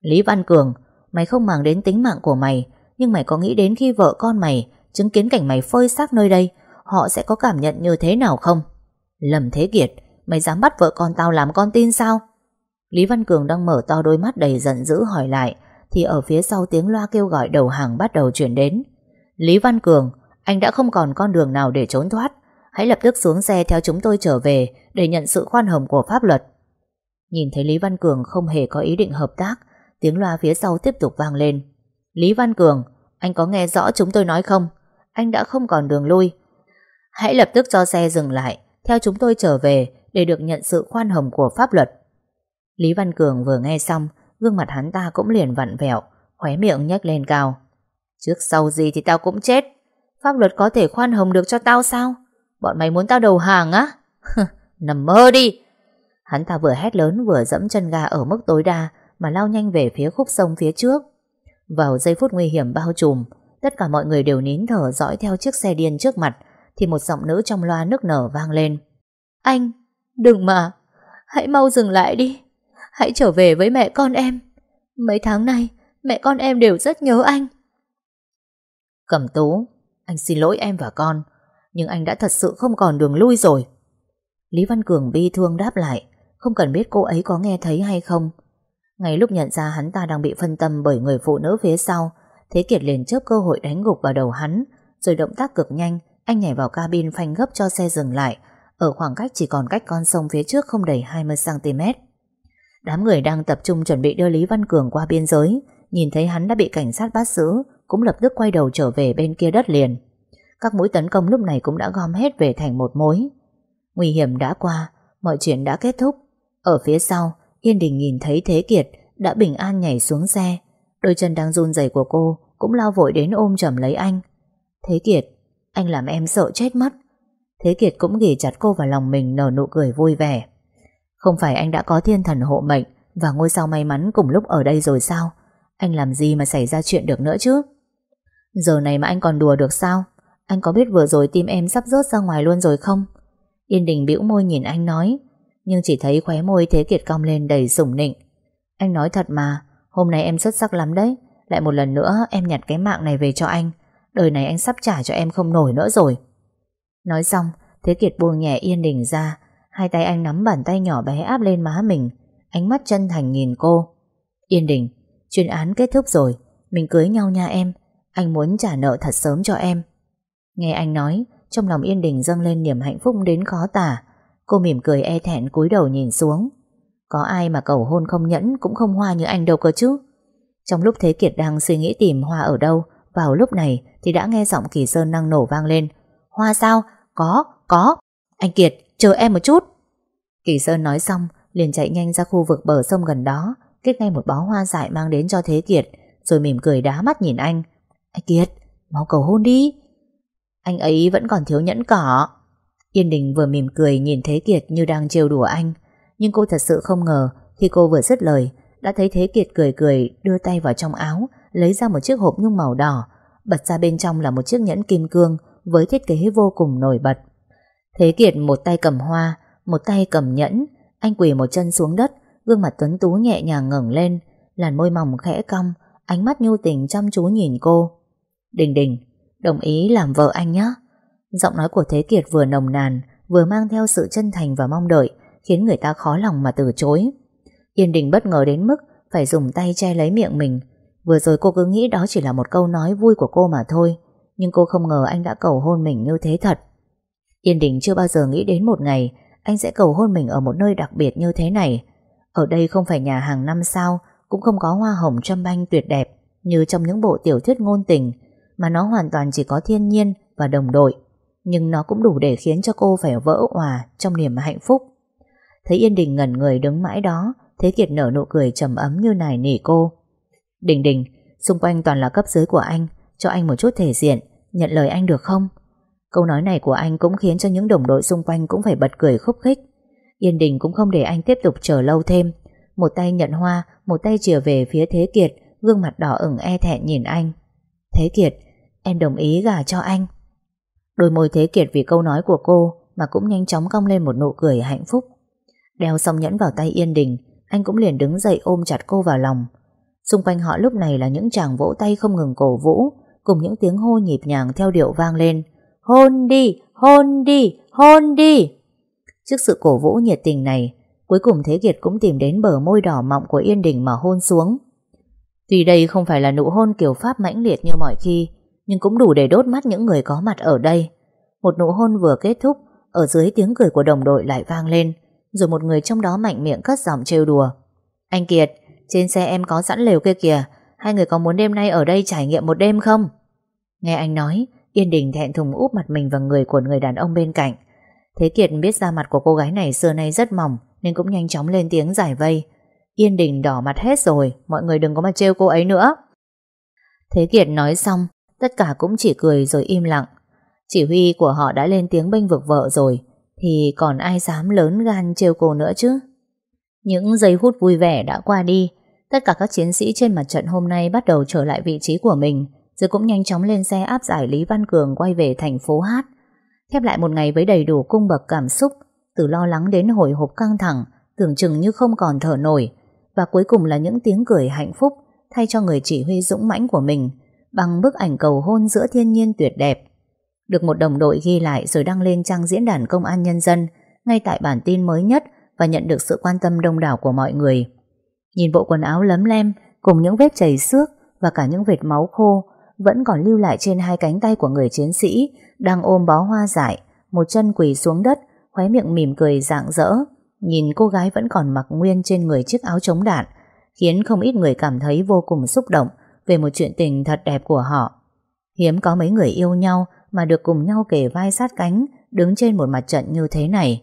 Lý Văn Cường, mày không màng đến tính mạng của mày, nhưng mày có nghĩ đến khi vợ con mày chứng kiến cảnh mày phơi xác nơi đây, họ sẽ có cảm nhận như thế nào không? Lầm Thế Kiệt, mày dám bắt vợ con tao làm con tin sao? Lý Văn Cường đang mở to đôi mắt đầy giận dữ hỏi lại, thì ở phía sau tiếng loa kêu gọi đầu hàng bắt đầu chuyển đến. Lý Văn Cường, anh đã không còn con đường nào để trốn thoát. Hãy lập tức xuống xe theo chúng tôi trở về để nhận sự khoan hồng của pháp luật. Nhìn thấy Lý Văn Cường không hề có ý định hợp tác, tiếng loa phía sau tiếp tục vang lên. Lý Văn Cường, anh có nghe rõ chúng tôi nói không? Anh đã không còn đường lui. Hãy lập tức cho xe dừng lại, theo chúng tôi trở về để được nhận sự khoan hồng của pháp luật. Lý Văn Cường vừa nghe xong, gương mặt hắn ta cũng liền vặn vẹo, khóe miệng nhếch lên cao. Trước sau gì thì tao cũng chết. Pháp luật có thể khoan hồng được cho tao sao? Bọn mày muốn tao đầu hàng á? Nằm mơ đi! Hắn ta vừa hét lớn vừa dẫm chân ga ở mức tối đa mà lao nhanh về phía khúc sông phía trước. Vào giây phút nguy hiểm bao trùm, tất cả mọi người đều nín thở dõi theo chiếc xe điên trước mặt thì một giọng nữ trong loa nức nở vang lên. Anh, đừng mà, hãy mau dừng lại đi. Hãy trở về với mẹ con em. Mấy tháng nay, mẹ con em đều rất nhớ anh. Cẩm tú, anh xin lỗi em và con, nhưng anh đã thật sự không còn đường lui rồi. Lý Văn Cường bi thương đáp lại, không cần biết cô ấy có nghe thấy hay không. Ngay lúc nhận ra hắn ta đang bị phân tâm bởi người phụ nữ phía sau, Thế Kiệt liền chớp cơ hội đánh gục vào đầu hắn, rồi động tác cực nhanh, anh nhảy vào cabin phanh gấp cho xe dừng lại, ở khoảng cách chỉ còn cách con sông phía trước không đầy 20cm. Đám người đang tập trung chuẩn bị đưa Lý Văn Cường qua biên giới, nhìn thấy hắn đã bị cảnh sát bắt giữ, cũng lập tức quay đầu trở về bên kia đất liền. Các mũi tấn công lúc này cũng đã gom hết về thành một mối. Nguy hiểm đã qua, mọi chuyện đã kết thúc. Ở phía sau, Yên Đình nhìn thấy Thế Kiệt đã bình an nhảy xuống xe. Đôi chân đang run rẩy của cô cũng lao vội đến ôm chầm lấy anh. Thế Kiệt, anh làm em sợ chết mất. Thế Kiệt cũng ghì chặt cô vào lòng mình nở nụ cười vui vẻ. Không phải anh đã có thiên thần hộ mệnh và ngôi sao may mắn cùng lúc ở đây rồi sao? Anh làm gì mà xảy ra chuyện được nữa chứ? Giờ này mà anh còn đùa được sao? Anh có biết vừa rồi tim em sắp rớt ra ngoài luôn rồi không? Yên Đình bĩu môi nhìn anh nói, Nhưng chỉ thấy khóe môi Thế Kiệt cong lên đầy sủng nịnh. Anh nói thật mà, Hôm nay em xuất sắc lắm đấy, Lại một lần nữa em nhặt cái mạng này về cho anh. Đời này anh sắp trả cho em không nổi nữa rồi. Nói xong, Thế Kiệt buông nhẹ Yên Đình ra, Hai tay anh nắm bàn tay nhỏ bé áp lên má mình, Ánh mắt chân thành nhìn cô. Yên Đình, Chuyên án kết thúc rồi, Mình cưới nhau nha em, Anh muốn trả nợ thật sớm cho em. Nghe anh nói Trong lòng Yên Đình dâng lên niềm hạnh phúc đến khó tả. Cô mỉm cười e thẹn cúi đầu nhìn xuống. Có ai mà cầu hôn không nhẫn Cũng không hoa như anh đâu cơ chứ? Trong lúc Thế Kiệt đang suy nghĩ tìm hoa ở đâu Vào lúc này thì đã nghe giọng Kỳ Sơn năng nổ vang lên. Hoa sao? Có, có. Anh Kiệt, chờ em một chút. Kỳ Sơn nói xong liền chạy nhanh ra khu vực bờ sông gần đó kết ngay một bó hoa dại mang đến cho Thế Kiệt rồi mỉm cười đá mắt nhìn anh. Anh Kiệt, mau cầu hôn đi. Anh ấy vẫn còn thiếu nhẫn cỏ. Yên Đình vừa mỉm cười nhìn Thế Kiệt như đang trêu đùa anh. Nhưng cô thật sự không ngờ, Khi cô vừa dứt lời, Đã thấy Thế Kiệt cười cười, đưa tay vào trong áo, Lấy ra một chiếc hộp nhung màu đỏ, Bật ra bên trong là một chiếc nhẫn kim cương Với thiết kế vô cùng nổi bật. Thế Kiệt một tay cầm hoa, Một tay cầm nhẫn, Anh quỳ một chân xuống đất, Gương mặt tuấn tú nhẹ nhàng ngẩng lên, Làn môi mỏng khẽ cong, Ánh mắt nhu tình chăm chú nhìn cô. Đình đình Đồng ý làm vợ anh nhé Giọng nói của Thế Kiệt vừa nồng nàn, Vừa mang theo sự chân thành và mong đợi, Khiến người ta khó lòng mà từ chối. Yên Đình bất ngờ đến mức Phải dùng tay che lấy miệng mình. Vừa rồi cô cứ nghĩ đó chỉ là một câu nói vui của cô mà thôi, Nhưng cô không ngờ anh đã cầu hôn mình như thế thật. Yên Đình chưa bao giờ nghĩ đến một ngày Anh sẽ cầu hôn mình ở một nơi đặc biệt như thế này. Ở đây không phải nhà hàng năm sao, Cũng không có hoa hồng trăm banh tuyệt đẹp Như trong những bộ tiểu thuyết ngôn tình mà nó hoàn toàn chỉ có thiên nhiên và đồng đội Nhưng nó cũng đủ để khiến cho cô phải vỡ hòa trong niềm hạnh phúc. Thấy Yên Đình ngẩn người đứng mãi đó, Thế Kiệt nở nụ cười trầm ấm như nài nỉ cô. Đình Đình, xung quanh toàn là cấp dưới của anh, cho anh một chút thể diện, nhận lời anh được không? Câu nói này của anh cũng khiến cho những đồng đội xung quanh cũng phải bật cười khúc khích. Yên Đình cũng không để anh tiếp tục chờ lâu thêm. Một tay nhận hoa, một tay chìa về phía Thế Kiệt, gương mặt đỏ ửng e thẹn nhìn anh. Thế Kiệt, em đồng ý gả cho anh. Đôi môi Thế Kiệt vì câu nói của cô mà cũng nhanh chóng cong lên một nụ cười hạnh phúc. Đeo xong nhẫn vào tay Yên Đình, anh cũng liền đứng dậy ôm chặt cô vào lòng. Xung quanh họ lúc này là những chàng vỗ tay không ngừng cổ vũ, cùng những tiếng hô nhịp nhàng theo điệu vang lên. Hôn đi, hôn đi, hôn đi. Trước sự cổ vũ nhiệt tình này, cuối cùng Thế Kiệt cũng tìm đến bờ môi đỏ mọng của Yên Đình mà hôn xuống. Tuy đây không phải là nụ hôn kiểu Pháp mãnh liệt như mọi khi, nhưng cũng đủ để đốt mắt những người có mặt ở đây. Một nụ hôn vừa kết thúc, ở dưới tiếng cười của đồng đội lại vang lên, rồi một người trong đó mạnh miệng cất giọng trêu đùa. Anh Kiệt, trên xe em có sẵn lều kia kìa, hai người có muốn đêm nay ở đây trải nghiệm một đêm không? Nghe anh nói, Yên Đình thẹn thùng úp mặt mình vào người của người đàn ông bên cạnh. Thế Kiệt biết da mặt của cô gái này xưa nay rất mỏng, nên cũng nhanh chóng lên tiếng giải vây. Yên Đình đỏ mặt hết rồi, mọi người đừng có mà trêu cô ấy nữa. Thế Kiệt nói xong, tất cả cũng chỉ cười rồi im lặng. Chỉ huy của họ đã lên tiếng bênh vực vợ rồi, thì còn ai dám lớn gan trêu cô nữa chứ? Những giây phút vui vẻ đã qua đi, tất cả các chiến sĩ trên mặt trận hôm nay bắt đầu trở lại vị trí của mình, rồi cũng nhanh chóng lên xe áp giải Lý Văn Cường quay về thành phố Hát. Khép lại một ngày với đầy đủ cung bậc cảm xúc, từ lo lắng đến hồi hộp căng thẳng, tưởng chừng như không còn thở nổi, và cuối cùng là những tiếng cười hạnh phúc thay cho người chỉ huy dũng mãnh của mình bằng bức ảnh cầu hôn giữa thiên nhiên tuyệt đẹp. Được một đồng đội ghi lại rồi đăng lên trang diễn đàn công an nhân dân ngay tại bản tin mới nhất và nhận được sự quan tâm đông đảo của mọi người. Nhìn bộ quần áo lấm lem cùng những vết chảy xước và cả những vệt máu khô vẫn còn lưu lại trên hai cánh tay của người chiến sĩ đang ôm bó hoa dại, một chân quỳ xuống đất, khóe miệng mỉm cười rạng rỡ, nhìn cô gái vẫn còn mặc nguyên trên người chiếc áo chống đạn, khiến không ít người cảm thấy vô cùng xúc động về một chuyện tình thật đẹp của họ. Hiếm có mấy người yêu nhau mà được cùng nhau kề vai sát cánh, đứng trên một mặt trận như thế này.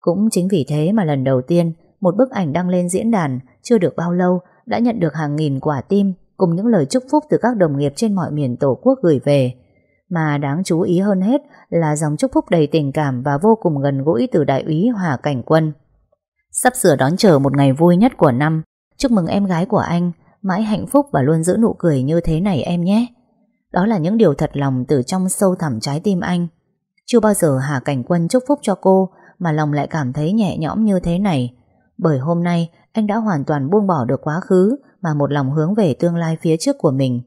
Cũng chính vì thế mà lần đầu tiên, một bức ảnh đăng lên diễn đàn chưa được bao lâu đã nhận được hàng nghìn quả tim cùng những lời chúc phúc từ các đồng nghiệp trên mọi miền Tổ quốc gửi về. Mà đáng chú ý hơn hết là dòng chúc phúc đầy tình cảm và vô cùng gần gũi từ đại úy Hòa Cảnh Quân. Sắp sửa đón chờ một ngày vui nhất của năm, chúc mừng em gái của anh, mãi hạnh phúc và luôn giữ nụ cười như thế này em nhé. Đó là những điều thật lòng từ trong sâu thẳm trái tim anh. Chưa bao giờ Hà Cảnh Quân chúc phúc cho cô mà lòng lại cảm thấy nhẹ nhõm như thế này. Bởi hôm nay anh đã hoàn toàn buông bỏ được quá khứ mà một lòng hướng về tương lai phía trước của mình.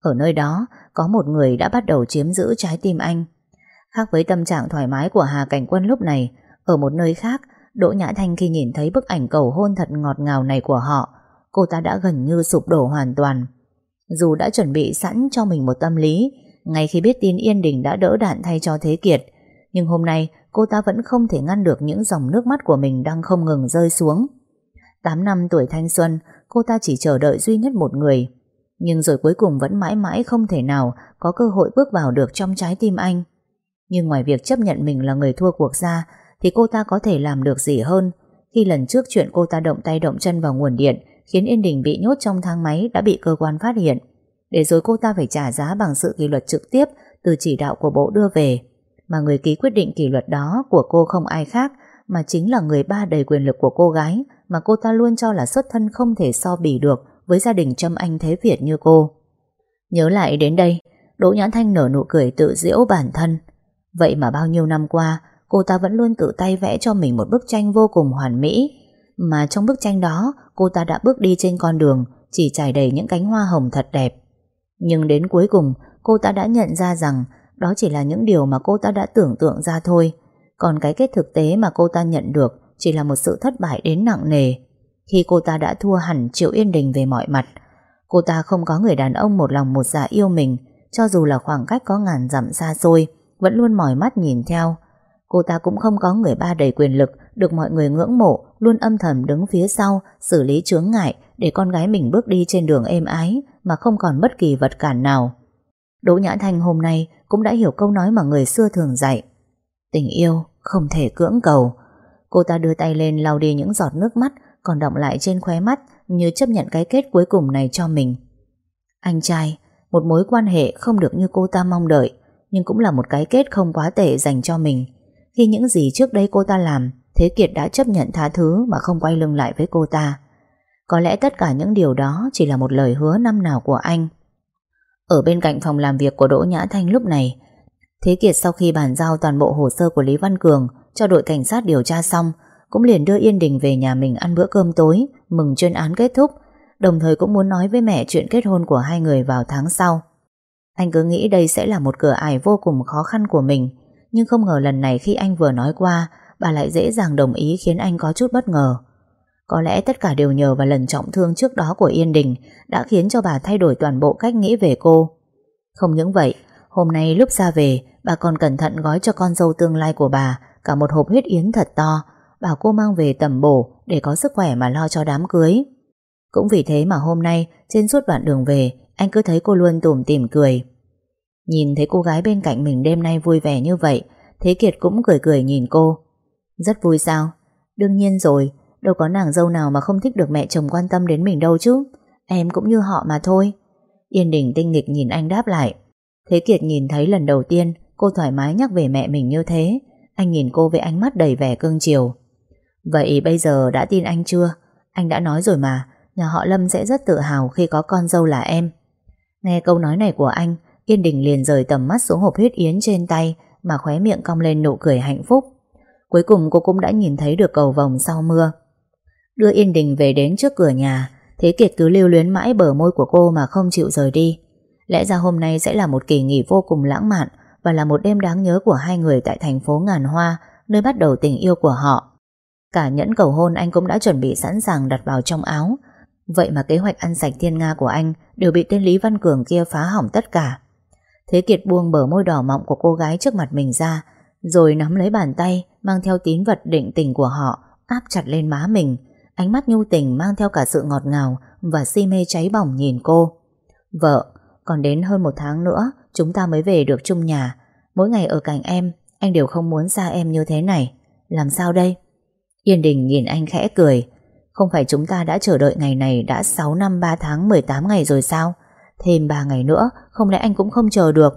Ở nơi đó, có một người đã bắt đầu chiếm giữ trái tim anh. Khác với tâm trạng thoải mái của Hà Cảnh Quân lúc này, ở một nơi khác, Đỗ Nhã Thanh khi nhìn thấy bức ảnh cầu hôn thật ngọt ngào này của họ, cô ta đã gần như sụp đổ hoàn toàn. Dù đã chuẩn bị sẵn cho mình một tâm lý, ngay khi biết tin Yên Đình đã đỡ đạn thay cho Thế Kiệt, nhưng hôm nay cô ta vẫn không thể ngăn được những dòng nước mắt của mình đang không ngừng rơi xuống. 8 năm tuổi thanh xuân, cô ta chỉ chờ đợi duy nhất một người. Nhưng rồi cuối cùng vẫn mãi mãi không thể nào có cơ hội bước vào được trong trái tim anh. Nhưng ngoài việc chấp nhận mình là người thua cuộc ra, thì cô ta có thể làm được gì hơn khi lần trước chuyện cô ta động tay động chân vào nguồn điện khiến Yên Đình bị nhốt trong thang máy đã bị cơ quan phát hiện. Để rồi cô ta phải trả giá bằng sự kỷ luật trực tiếp từ chỉ đạo của bộ đưa về. Mà người ký quyết định kỷ luật đó của cô không ai khác mà chính là người ba đầy quyền lực của cô gái mà cô ta luôn cho là xuất thân không thể so bì được với gia đình châm Anh Thế Việt như cô. Nhớ lại đến đây, Đỗ Nhãn Thanh nở nụ cười tự diễu bản thân. Vậy mà bao nhiêu năm qua, cô ta vẫn luôn tự tay vẽ cho mình một bức tranh vô cùng hoàn mỹ, mà trong bức tranh đó, cô ta đã bước đi trên con đường chỉ trải đầy những cánh hoa hồng thật đẹp. Nhưng đến cuối cùng, cô ta đã nhận ra rằng đó chỉ là những điều mà cô ta đã tưởng tượng ra thôi. Còn cái kết thực tế mà cô ta nhận được chỉ là một sự thất bại đến nặng nề. Khi cô ta đã thua hẳn Triệu Yên Đình về mọi mặt, cô ta không có người đàn ông một lòng một dạ yêu mình, cho dù là khoảng cách có ngàn dặm xa xôi, vẫn luôn mỏi mắt nhìn theo. Cô ta cũng không có người ba đầy quyền lực, được mọi người ngưỡng mộ, luôn âm thầm đứng phía sau, xử lý chướng ngại để con gái mình bước đi trên đường êm ái mà không còn bất kỳ vật cản nào. Đỗ Nhã Thanh hôm nay cũng đã hiểu câu nói mà người xưa thường dạy. Tình yêu không thể cưỡng cầu. Cô ta đưa tay lên lau đi những giọt nước mắt còn đọng lại trên khóe mắt như chấp nhận cái kết cuối cùng này cho mình. Anh trai, một mối quan hệ không được như cô ta mong đợi, nhưng cũng là một cái kết không quá tệ dành cho mình. Khi những gì trước đây cô ta làm, Thế Kiệt đã chấp nhận tha thứ mà không quay lưng lại với cô ta. Có lẽ tất cả những điều đó chỉ là một lời hứa năm nào của anh. Ở bên cạnh phòng làm việc của Đỗ Nhã Thanh lúc này, Thế Kiệt sau khi bàn giao toàn bộ hồ sơ của Lý Văn Cường cho đội cảnh sát điều tra xong, cũng liền đưa Yên Đình về nhà mình ăn bữa cơm tối, mừng chuyên án kết thúc, đồng thời cũng muốn nói với mẹ chuyện kết hôn của hai người vào tháng sau. Anh cứ nghĩ đây sẽ là một cửa ải vô cùng khó khăn của mình, nhưng không ngờ lần này khi anh vừa nói qua, bà lại dễ dàng đồng ý khiến anh có chút bất ngờ. Có lẽ tất cả đều nhờ vào lần trọng thương trước đó của Yên Đình đã khiến cho bà thay đổi toàn bộ cách nghĩ về cô. Không những vậy, hôm nay lúc ra về, bà còn cẩn thận gói cho con dâu tương lai của bà cả một hộp huyết yến thật to, bảo cô mang về tầm bổ để có sức khỏe mà lo cho đám cưới. Cũng vì thế mà hôm nay trên suốt đoạn đường về anh cứ thấy cô luôn tủm tỉm cười. Nhìn thấy cô gái bên cạnh mình đêm nay vui vẻ như vậy Thế Kiệt cũng cười cười nhìn cô rất vui sao? Đương nhiên rồi, Đâu có nàng dâu nào mà không thích được mẹ chồng quan tâm đến mình đâu chứ. Em cũng như họ mà thôi. Yên Đình tinh nghịch nhìn anh đáp lại. Thế Kiệt nhìn thấy lần đầu tiên Cô thoải mái nhắc về mẹ mình như thế, Anh nhìn cô với ánh mắt đầy vẻ cương chiều. Vậy bây giờ đã tin anh chưa? Anh đã nói rồi mà, Nhà họ Lâm sẽ rất tự hào khi có con dâu là em. Nghe câu nói này của anh, Yên Đình liền rời tầm mắt xuống hộp huyết yến trên tay mà khóe miệng cong lên nụ cười hạnh phúc. Cuối cùng cô cũng đã nhìn thấy được cầu vồng sau mưa. Đưa Yên Đình về đến trước cửa nhà, Thế Kiệt cứ lưu luyến mãi bờ môi của cô mà không chịu rời đi. Lẽ ra hôm nay sẽ là một kỳ nghỉ vô cùng lãng mạn và là một đêm đáng nhớ của hai người tại thành phố Ngàn Hoa, nơi bắt đầu tình yêu của họ. Cả nhẫn cầu hôn anh cũng đã chuẩn bị sẵn sàng đặt vào trong áo. Vậy mà kế hoạch ăn sạch thiên Nga của anh đều bị tên Lý Văn Cường kia phá hỏng tất cả. Thế Kiệt buông bờ môi đỏ mọng của cô gái trước mặt mình ra, rồi nắm lấy bàn tay, mang theo tín vật định tình của họ, áp chặt lên má mình. Ánh mắt nhu tình mang theo cả sự ngọt ngào và si mê cháy bỏng nhìn cô. Vợ, còn đến hơn một tháng nữa, chúng ta mới về được chung nhà. Mỗi ngày ở cạnh em, anh đều không muốn xa em như thế này. Làm sao đây? Yên Đình nhìn anh khẽ cười. Không phải chúng ta đã chờ đợi ngày này đã 6 năm 3 tháng 18 ngày rồi sao? Thêm 3 ngày nữa Không lẽ anh cũng không chờ được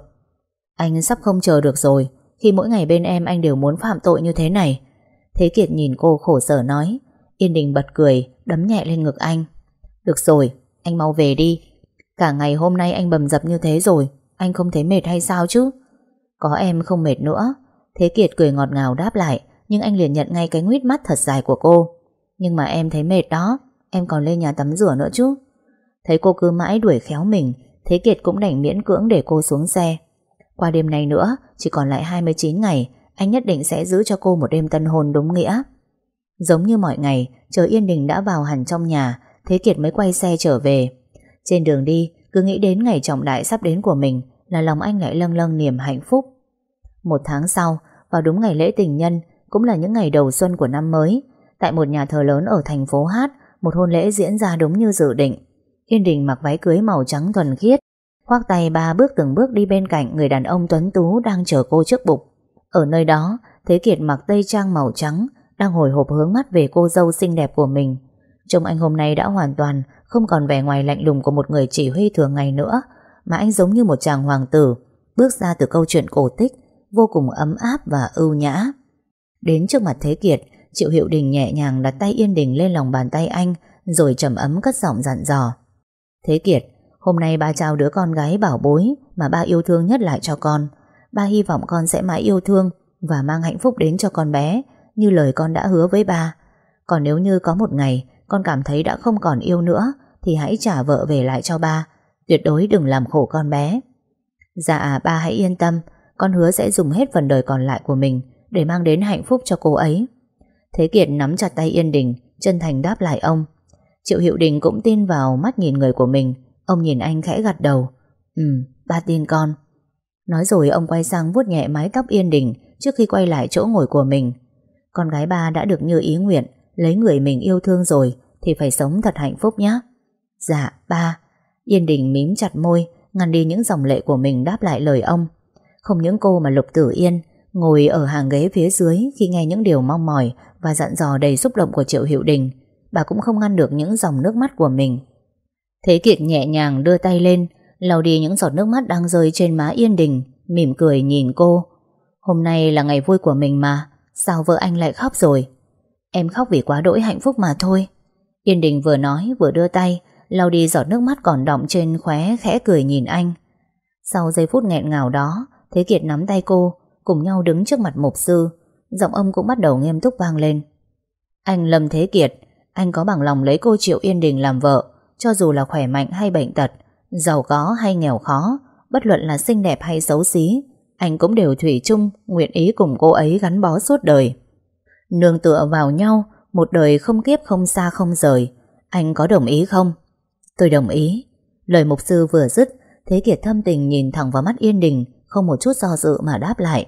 Anh sắp không chờ được rồi khi mỗi ngày bên em anh đều muốn phạm tội như thế này. Thế Kiệt nhìn cô khổ sở nói Yên Đình bật cười Đấm nhẹ lên ngực anh. Được rồi, anh mau về đi. Cả ngày hôm nay anh bầm dập như thế rồi Anh không thấy mệt hay sao chứ? Có em không mệt nữa. Thế Kiệt cười ngọt ngào đáp lại Nhưng anh liền nhận ngay cái nguyết mắt thật dài của cô. Nhưng mà em thấy mệt đó Em còn lên nhà tắm rửa nữa chứ. Thấy cô cứ mãi đuổi khéo mình Thế Kiệt cũng đành miễn cưỡng để cô xuống xe. Qua đêm này nữa chỉ còn lại 29 ngày Anh nhất định sẽ giữ cho cô một đêm tân hôn đúng nghĩa. Giống như mọi ngày Chờ Yên Đình đã vào hẳn trong nhà Thế Kiệt mới quay xe trở về. Trên đường đi cứ nghĩ đến ngày trọng đại sắp đến của mình Là lòng anh lại lâng lâng niềm hạnh phúc. Một tháng sau Vào đúng ngày lễ tình nhân Cũng là những ngày đầu xuân của năm mới Tại một nhà thờ lớn ở thành phố Hát Một hôn lễ diễn ra đúng như dự định. Yên Đình mặc váy cưới màu trắng thuần khiết, khoác tay bà bước từng bước đi bên cạnh người đàn ông tuấn tú đang chờ cô trước bục. Ở nơi đó, Thế Kiệt mặc tây trang màu trắng, đang hồi hộp hướng mắt về cô dâu xinh đẹp của mình. Trông anh hôm nay đã hoàn toàn không còn vẻ ngoài lạnh lùng của một người chỉ huy thường ngày nữa, mà anh giống như một chàng hoàng tử, bước ra từ câu chuyện cổ tích, vô cùng ấm áp và ưu nhã. Đến trước mặt Thế Kiệt, Triệu Hiệu Đình nhẹ nhàng đặt tay Yên Đình lên lòng bàn tay anh, rồi trầm ấm cất giọng dặn dò. Thế Kiệt, hôm nay ba trao đứa con gái bảo bối mà ba yêu thương nhất lại cho con. Ba hy vọng con sẽ mãi yêu thương và mang hạnh phúc đến cho con bé như lời con đã hứa với ba. Còn nếu như có một ngày con cảm thấy đã không còn yêu nữa thì hãy trả vợ về lại cho ba. Tuyệt đối đừng làm khổ con bé. Dạ ba hãy yên tâm, con hứa sẽ dùng hết phần đời còn lại của mình để mang đến hạnh phúc cho cô ấy. Thế Kiệt nắm chặt tay Yên Đình, chân thành đáp lại ông. Triệu Hiệu Đình cũng tin vào mắt nhìn người của mình Ông nhìn anh khẽ gật đầu. Ừ, ba tin con. Nói rồi ông quay sang vuốt nhẹ mái tóc Yên Đình Trước khi quay lại chỗ ngồi của mình. Con gái ba đã được như ý nguyện Lấy người mình yêu thương rồi Thì phải sống thật hạnh phúc nhé Dạ ba. Yên Đình mím chặt môi ngăn đi những dòng lệ của mình đáp lại lời ông. Không những cô mà Lục Tử Yên ngồi ở hàng ghế phía dưới khi nghe những điều mong mỏi và dặn dò đầy xúc động của Triệu Hiệu Đình, bà cũng không ngăn được những dòng nước mắt của mình. Thế Kiệt nhẹ nhàng đưa tay lên, lau đi những giọt nước mắt đang rơi trên má Yên Đình, mỉm cười nhìn cô. Hôm nay là ngày vui của mình mà, sao vợ anh lại khóc rồi? Em khóc vì quá đỗi hạnh phúc mà thôi. Yên Đình vừa nói vừa đưa tay, lau đi giọt nước mắt còn đọng trên khóe khẽ cười nhìn anh. Sau giây phút nghẹn ngào đó, Thế Kiệt nắm tay cô, cùng nhau đứng trước mặt mục sư. Giọng âm cũng bắt đầu nghiêm túc vang lên. Anh Lâm Thế Kiệt, anh có bằng lòng lấy cô Triệu Yên Đình làm vợ, cho dù là khỏe mạnh hay bệnh tật, giàu có hay nghèo khó, bất luận là xinh đẹp hay xấu xí, anh cũng đều thủy chung, nguyện ý cùng cô ấy gắn bó suốt đời. Nương tựa vào nhau, một đời không kiếp không xa không rời. Anh có đồng ý không? Tôi đồng ý. Lời mục sư vừa dứt, Thế Kiệt thâm tình nhìn thẳng vào mắt Yên Đình, không một chút do dự mà đáp lại.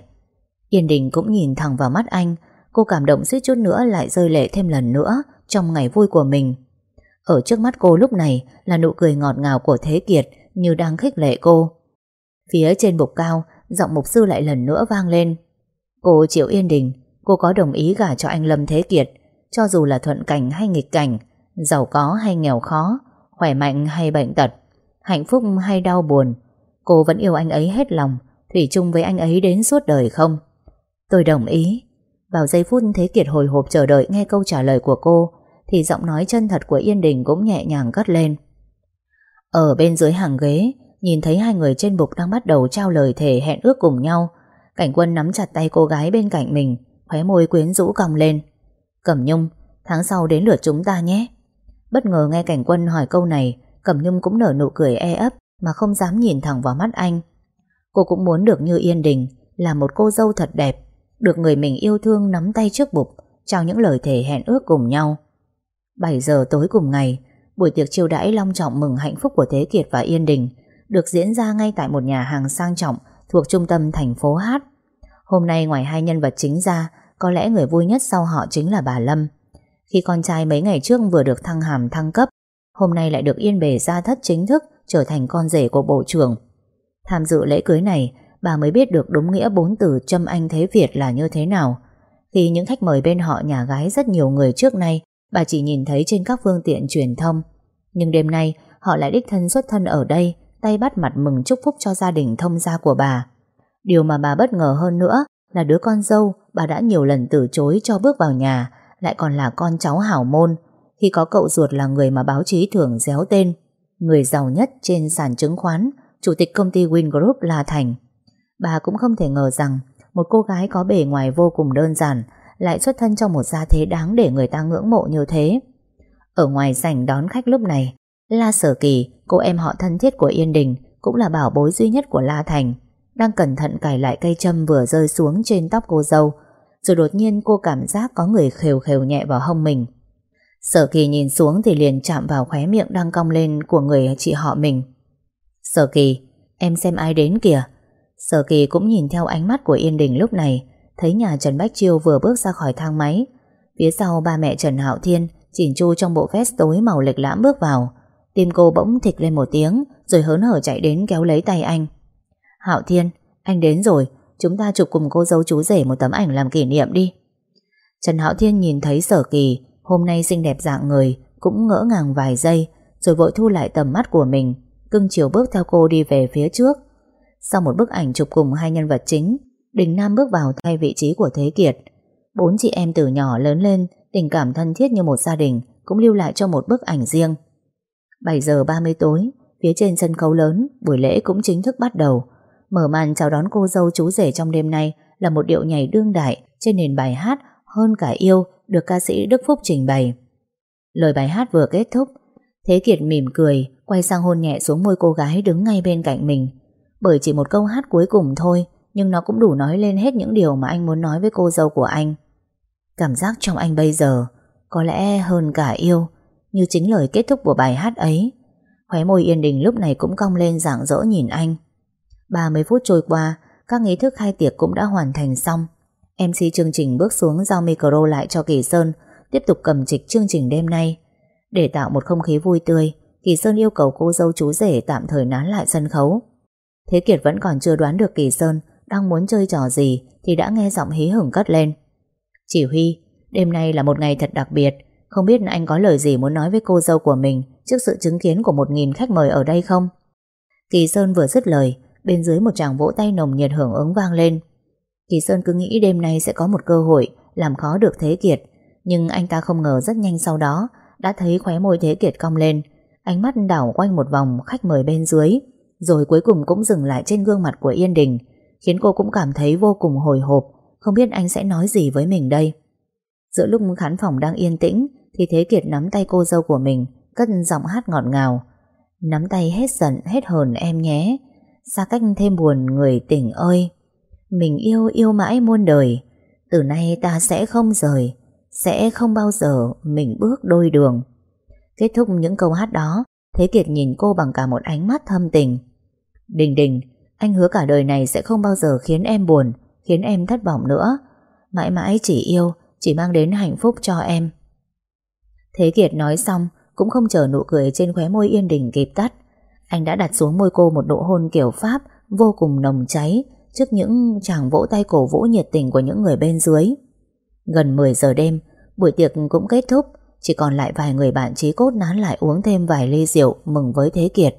Yên Đình cũng nhìn thẳng vào mắt anh, cô cảm động suýt chút nữa lại rơi lệ thêm lần nữa trong ngày vui của mình. Ở trước mắt cô lúc này là nụ cười ngọt ngào của Thế Kiệt như đang khích lệ cô. Phía trên bục cao, giọng mục sư lại lần nữa vang lên. Cô Triệu Yên Đình, cô có đồng ý gả cho anh Lâm Thế Kiệt, cho dù là thuận cảnh hay nghịch cảnh, giàu có hay nghèo khó, khỏe mạnh hay bệnh tật, hạnh phúc hay đau buồn, cô vẫn yêu anh ấy hết lòng, thủy chung với anh ấy đến suốt đời không? Tôi đồng ý. Vào giây phút Thế Kiệt hồi hộp chờ đợi nghe câu trả lời của cô, thì giọng nói chân thật của Yên Đình cũng nhẹ nhàng cất lên. Ở bên dưới hàng ghế, nhìn thấy hai người trên bục đang bắt đầu trao lời thề hẹn ước cùng nhau. Cảnh quân nắm chặt tay cô gái bên cạnh mình, khóe môi quyến rũ cong lên. Cẩm Nhung, tháng sau đến lượt chúng ta nhé. Bất ngờ nghe cảnh quân hỏi câu này, Cẩm Nhung cũng nở nụ cười e ấp mà không dám nhìn thẳng vào mắt anh. Cô cũng muốn được như Yên Đình, là một cô dâu thật đẹp, được người mình yêu thương nắm tay trước bục, trao những lời thề hẹn ước cùng nhau. 7 giờ tối cùng ngày, buổi tiệc chiêu đãi long trọng mừng hạnh phúc của Thế Kiệt và Yên Đình được diễn ra ngay tại một nhà hàng sang trọng thuộc trung tâm thành phố Hát. Hôm nay ngoài hai nhân vật chính ra, có lẽ người vui nhất sau họ chính là bà Lâm. Khi con trai mấy ngày trước vừa được thăng hàm thăng cấp, hôm nay lại được yên bề ra thất chính thức trở thành con rể của bộ trưởng. Tham dự lễ cưới này, bà mới biết được đúng nghĩa bốn từ châm anh thế Việt là như thế nào. Khi những khách mời bên họ nhà gái rất nhiều người trước nay, bà chỉ nhìn thấy trên các phương tiện truyền thông. Nhưng đêm nay, họ lại đích thân xuất thân ở đây, tay bắt mặt mừng chúc phúc cho gia đình thông gia của bà. Điều mà bà bất ngờ hơn nữa là đứa con dâu bà đã nhiều lần từ chối cho bước vào nhà, lại còn là con cháu hảo môn, khi có cậu ruột là người mà báo chí thường déo tên, người giàu nhất trên sàn chứng khoán, chủ tịch công ty Win Group La Thành. Bà cũng không thể ngờ rằng một cô gái có bề ngoài vô cùng đơn giản lại xuất thân trong một gia thế đáng để người ta ngưỡng mộ như thế. Ở ngoài sảnh đón khách lúc này, La Sở Kỳ, cô em họ thân thiết của Yên Đình, cũng là bảo bối duy nhất của La Thành, đang cẩn thận cài lại cây châm vừa rơi xuống trên tóc cô dâu, rồi đột nhiên cô cảm giác có người khều khều nhẹ vào hông mình. Sở Kỳ nhìn xuống thì liền chạm vào khóe miệng đang cong lên của người chị họ mình. Sở Kỳ, em xem ai đến kìa. Sở Kỳ cũng nhìn theo ánh mắt của Yên Đình lúc này, thấy nhà Trần Bách Chiêu vừa bước ra khỏi thang máy. Phía sau ba mẹ Trần Hạo Thiên chỉn chu trong bộ vest tối màu lịch lãm bước vào. Tim cô bỗng thịch lên một tiếng rồi hớn hở chạy đến kéo lấy tay anh. Hạo Thiên, anh đến rồi, chúng ta chụp cùng cô dâu chú rể một tấm ảnh làm kỷ niệm đi. Trần Hạo Thiên nhìn thấy Sở Kỳ hôm nay xinh đẹp dạng người cũng ngỡ ngàng vài giây rồi vội thu lại tầm mắt của mình cưng chiều bước theo cô đi về phía trước. Sau một bức ảnh chụp cùng hai nhân vật chính Đình Nam bước vào thay vị trí của Thế Kiệt. Bốn chị em từ nhỏ lớn lên, tình cảm thân thiết như một gia đình, cũng lưu lại cho một bức ảnh riêng. 7 giờ 30 tối, phía trên sân khấu lớn, buổi lễ cũng chính thức bắt đầu. Mở màn chào đón cô dâu chú rể trong đêm nay là một điệu nhảy đương đại trên nền bài hát Hơn cả yêu được ca sĩ Đức Phúc trình bày. Lời bài hát vừa kết thúc, Thế Kiệt mỉm cười, quay sang hôn nhẹ xuống môi cô gái đứng ngay bên cạnh mình. Bởi chỉ một câu hát cuối cùng thôi, nhưng nó cũng đủ nói lên hết những điều mà anh muốn nói với cô dâu của anh. Cảm giác trong anh bây giờ có lẽ hơn cả yêu, như chính lời kết thúc của bài hát ấy. Khóe môi Yên Đình lúc này cũng cong lên rạng rỡ nhìn anh. 30 phút trôi qua, các nghi thức khai tiệc cũng đã hoàn thành xong. MC chương trình bước xuống giao micro lại cho Kỳ Sơn, tiếp tục cầm trịch chương trình đêm nay. Để tạo một không khí vui tươi, Kỳ Sơn yêu cầu cô dâu chú rể tạm thời nán lại sân khấu. Thế Kiệt vẫn còn chưa đoán được Kỳ Sơn đang muốn chơi trò gì thì đã nghe giọng hí hửng cất lên. Chỉ Huy, đêm nay là một ngày thật đặc biệt. Không biết anh có lời gì muốn nói với cô dâu của mình trước sự chứng kiến của một nghìn khách mời ở đây không? Kỳ Sơn vừa dứt lời, bên dưới một tràng vỗ tay nồng nhiệt hưởng ứng vang lên. Kỳ Sơn cứ nghĩ đêm nay sẽ có một cơ hội làm khó được Thế Kiệt, nhưng anh ta không ngờ rất nhanh sau đó đã thấy khóe môi Thế Kiệt cong lên, ánh mắt đảo quanh một vòng khách mời bên dưới, rồi cuối cùng cũng dừng lại trên gương mặt của Yên Đình, khiến cô cũng cảm thấy vô cùng hồi hộp, không biết anh sẽ nói gì với mình đây. Giữa lúc khán phòng đang yên tĩnh, thì Thế Kiệt nắm tay cô dâu của mình, cất giọng hát ngọt ngào. Nắm tay hết giận, hết hờn em nhé, xa cách thêm buồn người tình ơi. Mình yêu yêu mãi muôn đời, từ nay ta sẽ không rời, sẽ không bao giờ mình bước đôi đường. Kết thúc những câu hát đó, Thế Kiệt nhìn cô bằng cả một ánh mắt thâm tình. Đình đình, anh hứa cả đời này sẽ không bao giờ khiến em buồn, khiến em thất vọng nữa. Mãi mãi chỉ yêu, chỉ mang đến hạnh phúc cho em. Thế Kiệt nói xong, cũng không chờ nụ cười trên khóe môi Yên Đình kịp tắt. Anh đã đặt xuống môi cô một nụ hôn kiểu Pháp vô cùng nồng cháy trước những chàng vỗ tay cổ vũ nhiệt tình của những người bên dưới. Gần 10 giờ đêm, buổi tiệc cũng kết thúc, chỉ còn lại vài người bạn trí cốt nán lại uống thêm vài ly rượu mừng với Thế Kiệt.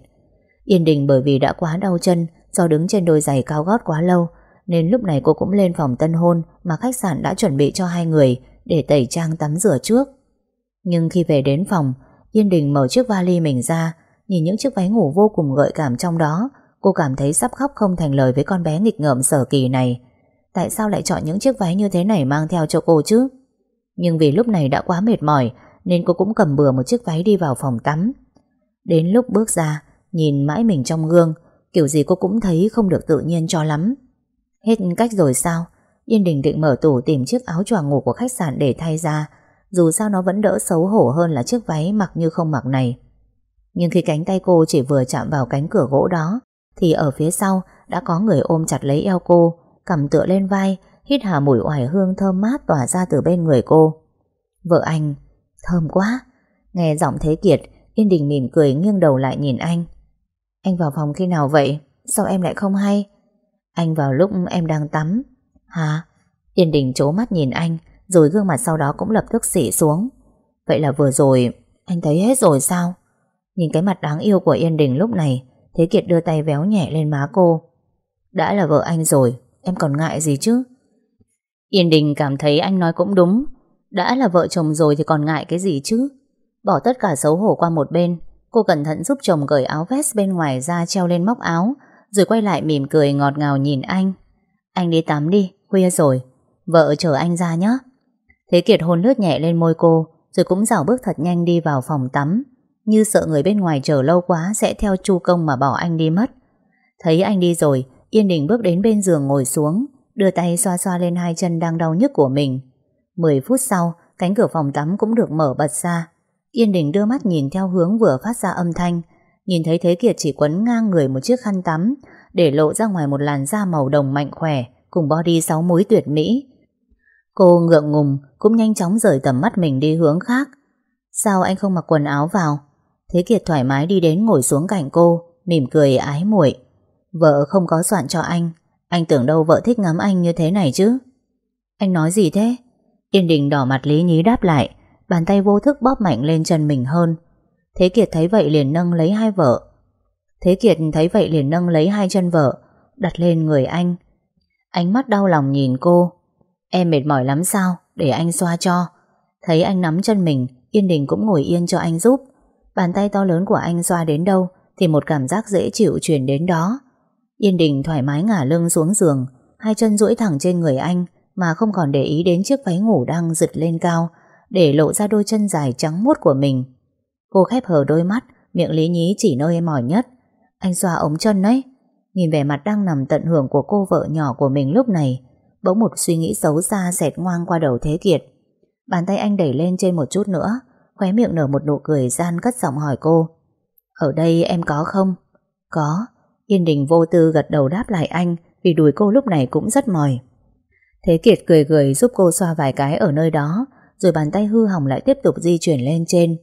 Yên Đình bởi vì đã quá đau chân do đứng trên đôi giày cao gót quá lâu nên lúc này cô cũng lên phòng tân hôn mà khách sạn đã chuẩn bị cho hai người để tẩy trang tắm rửa trước. Nhưng khi về đến phòng, Yên Đình mở chiếc vali mình ra, nhìn những chiếc váy ngủ vô cùng gợi cảm trong đó, cô cảm thấy sắp khóc không thành lời với con bé nghịch ngợm sở kỳ này. Tại sao lại chọn những chiếc váy như thế này mang theo cho cô chứ? Nhưng vì lúc này đã quá mệt mỏi nên cô cũng cầm bừa một chiếc váy đi vào phòng tắm. Đến lúc bước ra, nhìn mãi mình trong gương, kiểu gì cô cũng thấy không được tự nhiên cho lắm. Hết cách rồi sao? Yên Đình định mở tủ tìm chiếc áo choàng ngủ của khách sạn để thay ra, dù sao nó vẫn đỡ xấu hổ hơn là chiếc váy mặc như không mặc này. Nhưng khi cánh tay cô chỉ vừa chạm vào cánh cửa gỗ đó, thì ở phía sau đã có người ôm chặt lấy eo cô, cầm tựa lên vai, hít hà mùi oải hương thơm mát tỏa ra từ bên người cô. Vợ anh, thơm quá. Nghe giọng Thế Kiệt, Yên Đình mỉm cười nghiêng đầu lại nhìn anh. Anh vào phòng khi nào vậy? Sao em lại không hay? Anh vào lúc em đang tắm. Hả? Yên Đình chố mắt nhìn anh, rồi gương mặt sau đó cũng lập tức xỉ xuống. Vậy là vừa rồi, anh thấy hết rồi sao? Nhìn cái mặt đáng yêu của Yên Đình lúc này, Thế Kiệt đưa tay véo nhẹ lên má cô. Đã là vợ anh rồi, em còn ngại gì chứ? Yên Đình cảm thấy anh nói cũng đúng. Đã là vợ chồng rồi thì còn ngại cái gì chứ? Bỏ tất cả xấu hổ qua một bên, cô cẩn thận giúp chồng cởi áo vest bên ngoài ra treo lên móc áo, rồi quay lại mỉm cười ngọt ngào nhìn anh. Anh đi tắm đi, khuya rồi. Vợ chờ anh ra nhé. Thế Kiệt hôn lướt nhẹ lên môi cô, rồi cũng dạo bước thật nhanh đi vào phòng tắm, như sợ người bên ngoài chờ lâu quá sẽ theo chu công mà bỏ anh đi mất. Thấy anh đi rồi, Yên Đình bước đến bên giường ngồi xuống, đưa tay xoa xoa lên hai chân đang đau nhức của mình. Mười phút sau, cánh cửa phòng tắm cũng được mở bật ra. Yên Đình đưa mắt nhìn theo hướng vừa phát ra âm thanh, nhìn thấy Thế Kiệt chỉ quấn ngang người một chiếc khăn tắm, để lộ ra ngoài một làn da màu đồng mạnh khỏe, cùng body sáu múi tuyệt mỹ. Cô ngượng ngùng, cũng nhanh chóng rời tầm mắt mình đi hướng khác. Sao anh không mặc quần áo vào? Thế Kiệt thoải mái đi đến ngồi xuống cạnh cô, mỉm cười ái muội. Vợ không có soạn cho anh, anh tưởng đâu vợ thích ngắm anh như thế này chứ. Anh nói gì thế? Yên Đình đỏ mặt lý nhí đáp lại, bàn tay vô thức bóp mạnh lên chân mình hơn. Thế Kiệt thấy vậy liền nâng lấy hai vợ. Thế Kiệt thấy vậy liền nâng lấy hai chân vợ, đặt lên người anh. Ánh mắt đau lòng nhìn cô. Em mệt mỏi lắm sao? Để anh xoa cho. Thấy anh nắm chân mình, Yên Đình cũng ngồi yên cho anh giúp. Bàn tay to lớn của anh xoa đến đâu thì một cảm giác dễ chịu truyền đến đó. Yên Đình thoải mái ngả lưng xuống giường, hai chân duỗi thẳng trên người anh mà không còn để ý đến chiếc váy ngủ đang giật lên cao để lộ ra đôi chân dài trắng muốt của mình. Cô khép hờ đôi mắt, miệng lý nhí chỉ nơi em mỏi nhất. Anh xoa ống chân ấy. Nhìn vẻ mặt đang nằm tận hưởng của cô vợ nhỏ của mình lúc này, bỗng một suy nghĩ xấu xa xẹt ngoang qua đầu Thế Kiệt. Bàn tay anh đẩy lên trên một chút nữa, khóe miệng nở một nụ cười gian cất giọng hỏi cô. Ở đây em có không? Có. Yên Đình vô tư gật đầu đáp lại anh vì đùi cô lúc này cũng rất mỏi. Thế Kiệt cười cười giúp cô xoa vài cái ở nơi đó rồi bàn tay hư hỏng lại tiếp tục di chuyển lên trên.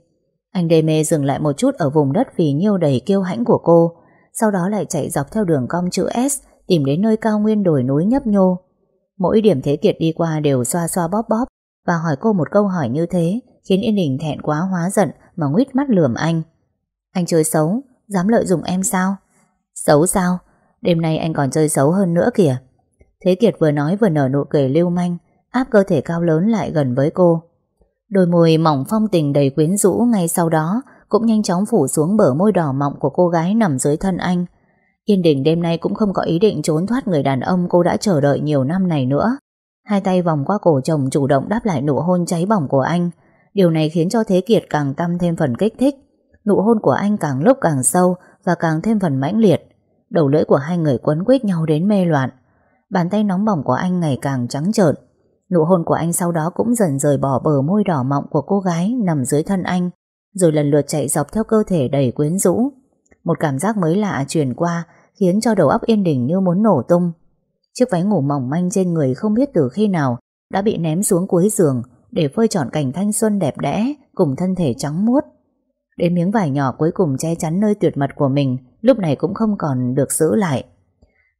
Anh đê mê dừng lại một chút ở vùng đất vì nhiêu đầy kiêu hãnh của cô, sau đó lại chạy dọc theo đường cong chữ S tìm đến nơi cao nguyên đồi núi nhấp nhô. Mỗi điểm Thế Kiệt đi qua đều xoa xoa bóp bóp và hỏi cô một câu hỏi như thế khiến Yên Đình thẹn quá hóa giận mà nguyết mắt lườm anh. Anh chơi xấu, dám lợi dụng em sao? Xấu sao? Đêm nay anh còn chơi xấu hơn nữa kìa. Thế Kiệt vừa nói vừa nở nụ cười lưu manh, áp cơ thể cao lớn lại gần với cô. Đôi môi mỏng phong tình đầy quyến rũ ngay sau đó cũng nhanh chóng phủ xuống bờ môi đỏ mọng của cô gái nằm dưới thân anh. Yên Đình đêm nay cũng không có ý định trốn thoát người đàn ông cô đã chờ đợi nhiều năm này nữa. Hai tay vòng qua cổ chồng chủ động đáp lại nụ hôn cháy bỏng của anh. Điều này khiến cho Thế Kiệt càng tăng thêm phần kích thích. Nụ hôn của anh càng lúc càng sâu và càng thêm phần mãnh liệt. Đầu lưỡi của hai người quấn quýt nhau đến mê loạn. Bàn tay nóng bỏng của anh ngày càng trắng trợn. Nụ hôn của anh sau đó cũng dần rời bỏ bờ môi đỏ mọng của cô gái nằm dưới thân anh, rồi lần lượt chạy dọc theo cơ thể đầy quyến rũ. Một cảm giác mới lạ truyền qua khiến cho đầu óc yên đỉnh như muốn nổ tung. Chiếc váy ngủ mỏng manh trên người không biết từ khi nào đã bị ném xuống cuối giường để phơi trọn cảnh thanh xuân đẹp đẽ cùng thân thể trắng muốt. Đến miếng vải nhỏ cuối cùng che chắn nơi tuyệt mật của mình lúc này cũng không còn được giữ lại.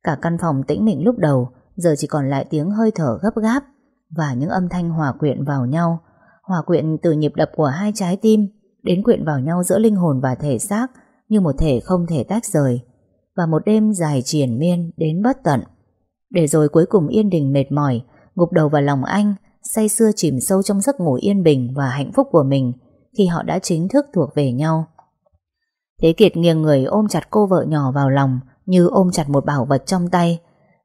Cả căn phòng tĩnh mịch lúc đầu giờ chỉ còn lại tiếng hơi thở gấp gáp và những âm thanh hòa quyện vào nhau. Hòa quyện từ nhịp đập của hai trái tim đến quyện vào nhau giữa linh hồn và thể xác như một thể không thể tách rời. Và một đêm dài triển miên đến bất tận. Để rồi cuối cùng Yên Đình mệt mỏi, gục đầu vào lòng anh, say sưa chìm sâu trong giấc ngủ yên bình và hạnh phúc của mình khi họ đã chính thức thuộc về nhau. Thế Kiệt nghiêng người ôm chặt cô vợ nhỏ vào lòng như ôm chặt một bảo vật trong tay.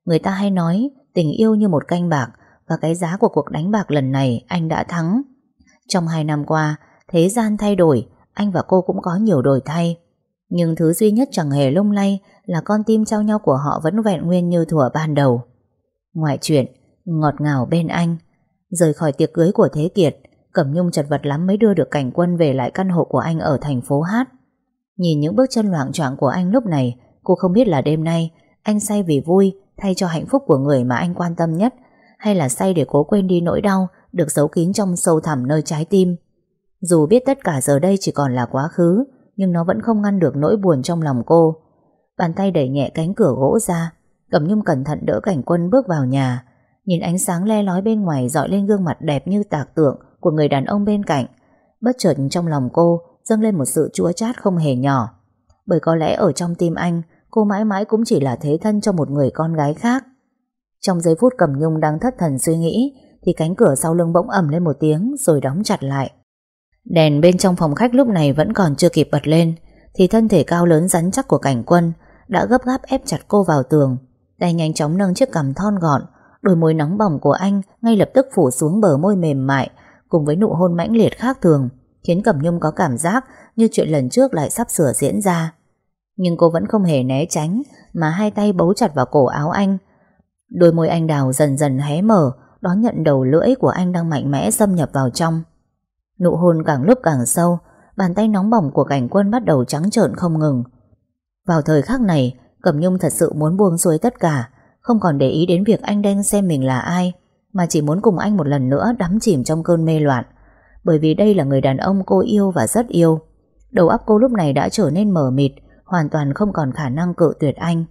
Người ta hay nói tình yêu như một canh bạc và cái giá của cuộc đánh bạc lần này anh đã thắng. Trong hai năm qua, thế gian thay đổi, anh và cô cũng có nhiều đổi thay. Nhưng thứ duy nhất chẳng hề lung lay là con tim trao nhau của họ vẫn vẹn nguyên như thuở ban đầu. Ngoại chuyện, ngọt ngào bên anh. Rời khỏi tiệc cưới của Thế Kiệt, Cẩm Nhung chật vật lắm mới đưa được cảnh quân về lại căn hộ của anh ở thành phố Hát. Nhìn những bước chân loạn choạng của anh lúc này, cô không biết là đêm nay anh say vì vui thay cho hạnh phúc của người mà anh quan tâm nhất hay là say để cố quên đi nỗi đau được giấu kín trong sâu thẳm nơi trái tim. Dù biết tất cả giờ đây chỉ còn là quá khứ, nhưng nó vẫn không ngăn được nỗi buồn trong lòng cô. Bàn tay đẩy nhẹ cánh cửa gỗ ra, Cẩm Nhung cẩn thận đỡ cảnh quân bước vào nhà, nhìn ánh sáng le lói bên ngoài dọi lên gương mặt đẹp như tạc tượng của người đàn ông bên cạnh. Bất chợt trong lòng cô dâng lên một sự chua chát không hề nhỏ. Bởi có lẽ ở trong tim anh, cô mãi mãi cũng chỉ là thế thân cho một người con gái khác. Trong giây phút Cẩm Nhung đang thất thần suy nghĩ, thì cánh cửa sau lưng bỗng ầm lên một tiếng rồi đóng chặt lại. Đèn bên trong phòng khách lúc này vẫn còn chưa kịp bật lên, thì thân thể cao lớn rắn chắc của cảnh quân đã gấp gáp ép chặt cô vào tường. Tay nhanh chóng nâng chiếc cằm thon gọn, đôi môi nóng bỏng của anh ngay lập tức phủ xuống bờ môi mềm mại, cùng với nụ hôn mãnh liệt khác thường, khiến Cẩm Nhung có cảm giác như chuyện lần trước lại sắp sửa diễn ra. Nhưng cô vẫn không hề né tránh, mà hai tay bấu chặt vào cổ áo anh Đôi môi anh đào dần dần hé mở, Đón nhận đầu lưỡi của anh đang mạnh mẽ xâm nhập vào trong. Nụ hôn càng lúc càng sâu, Bàn tay nóng bỏng của cảnh quân bắt đầu trắng trợn không ngừng. Vào thời khắc này, Cẩm Nhung thật sự muốn buông xuôi tất cả, Không còn để ý đến việc anh đen xem mình là ai, Mà chỉ muốn cùng anh một lần nữa đắm chìm trong cơn mê loạn. Bởi vì đây là người đàn ông cô yêu và rất yêu. Đầu óc cô lúc này đã trở nên mờ mịt, Hoàn toàn không còn khả năng cự tuyệt anh.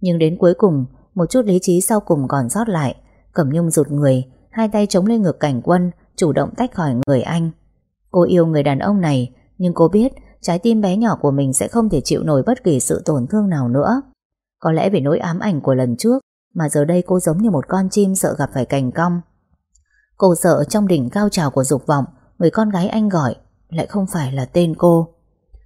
Nhưng đến cuối cùng một chút lý trí sau cùng còn sót lại. Cẩm Nhung rụt người, Hai tay chống lên ngực cảnh quân, Chủ động tách khỏi người anh. Cô yêu người đàn ông này, Nhưng cô biết trái tim bé nhỏ của mình sẽ không thể chịu nổi bất kỳ sự tổn thương nào nữa. Có lẽ vì nỗi ám ảnh của lần trước, Mà giờ đây cô giống như một con chim sợ gặp phải cành cong. Cô sợ trong đỉnh cao trào của dục vọng, Người con gái anh gọi Lại không phải là tên cô.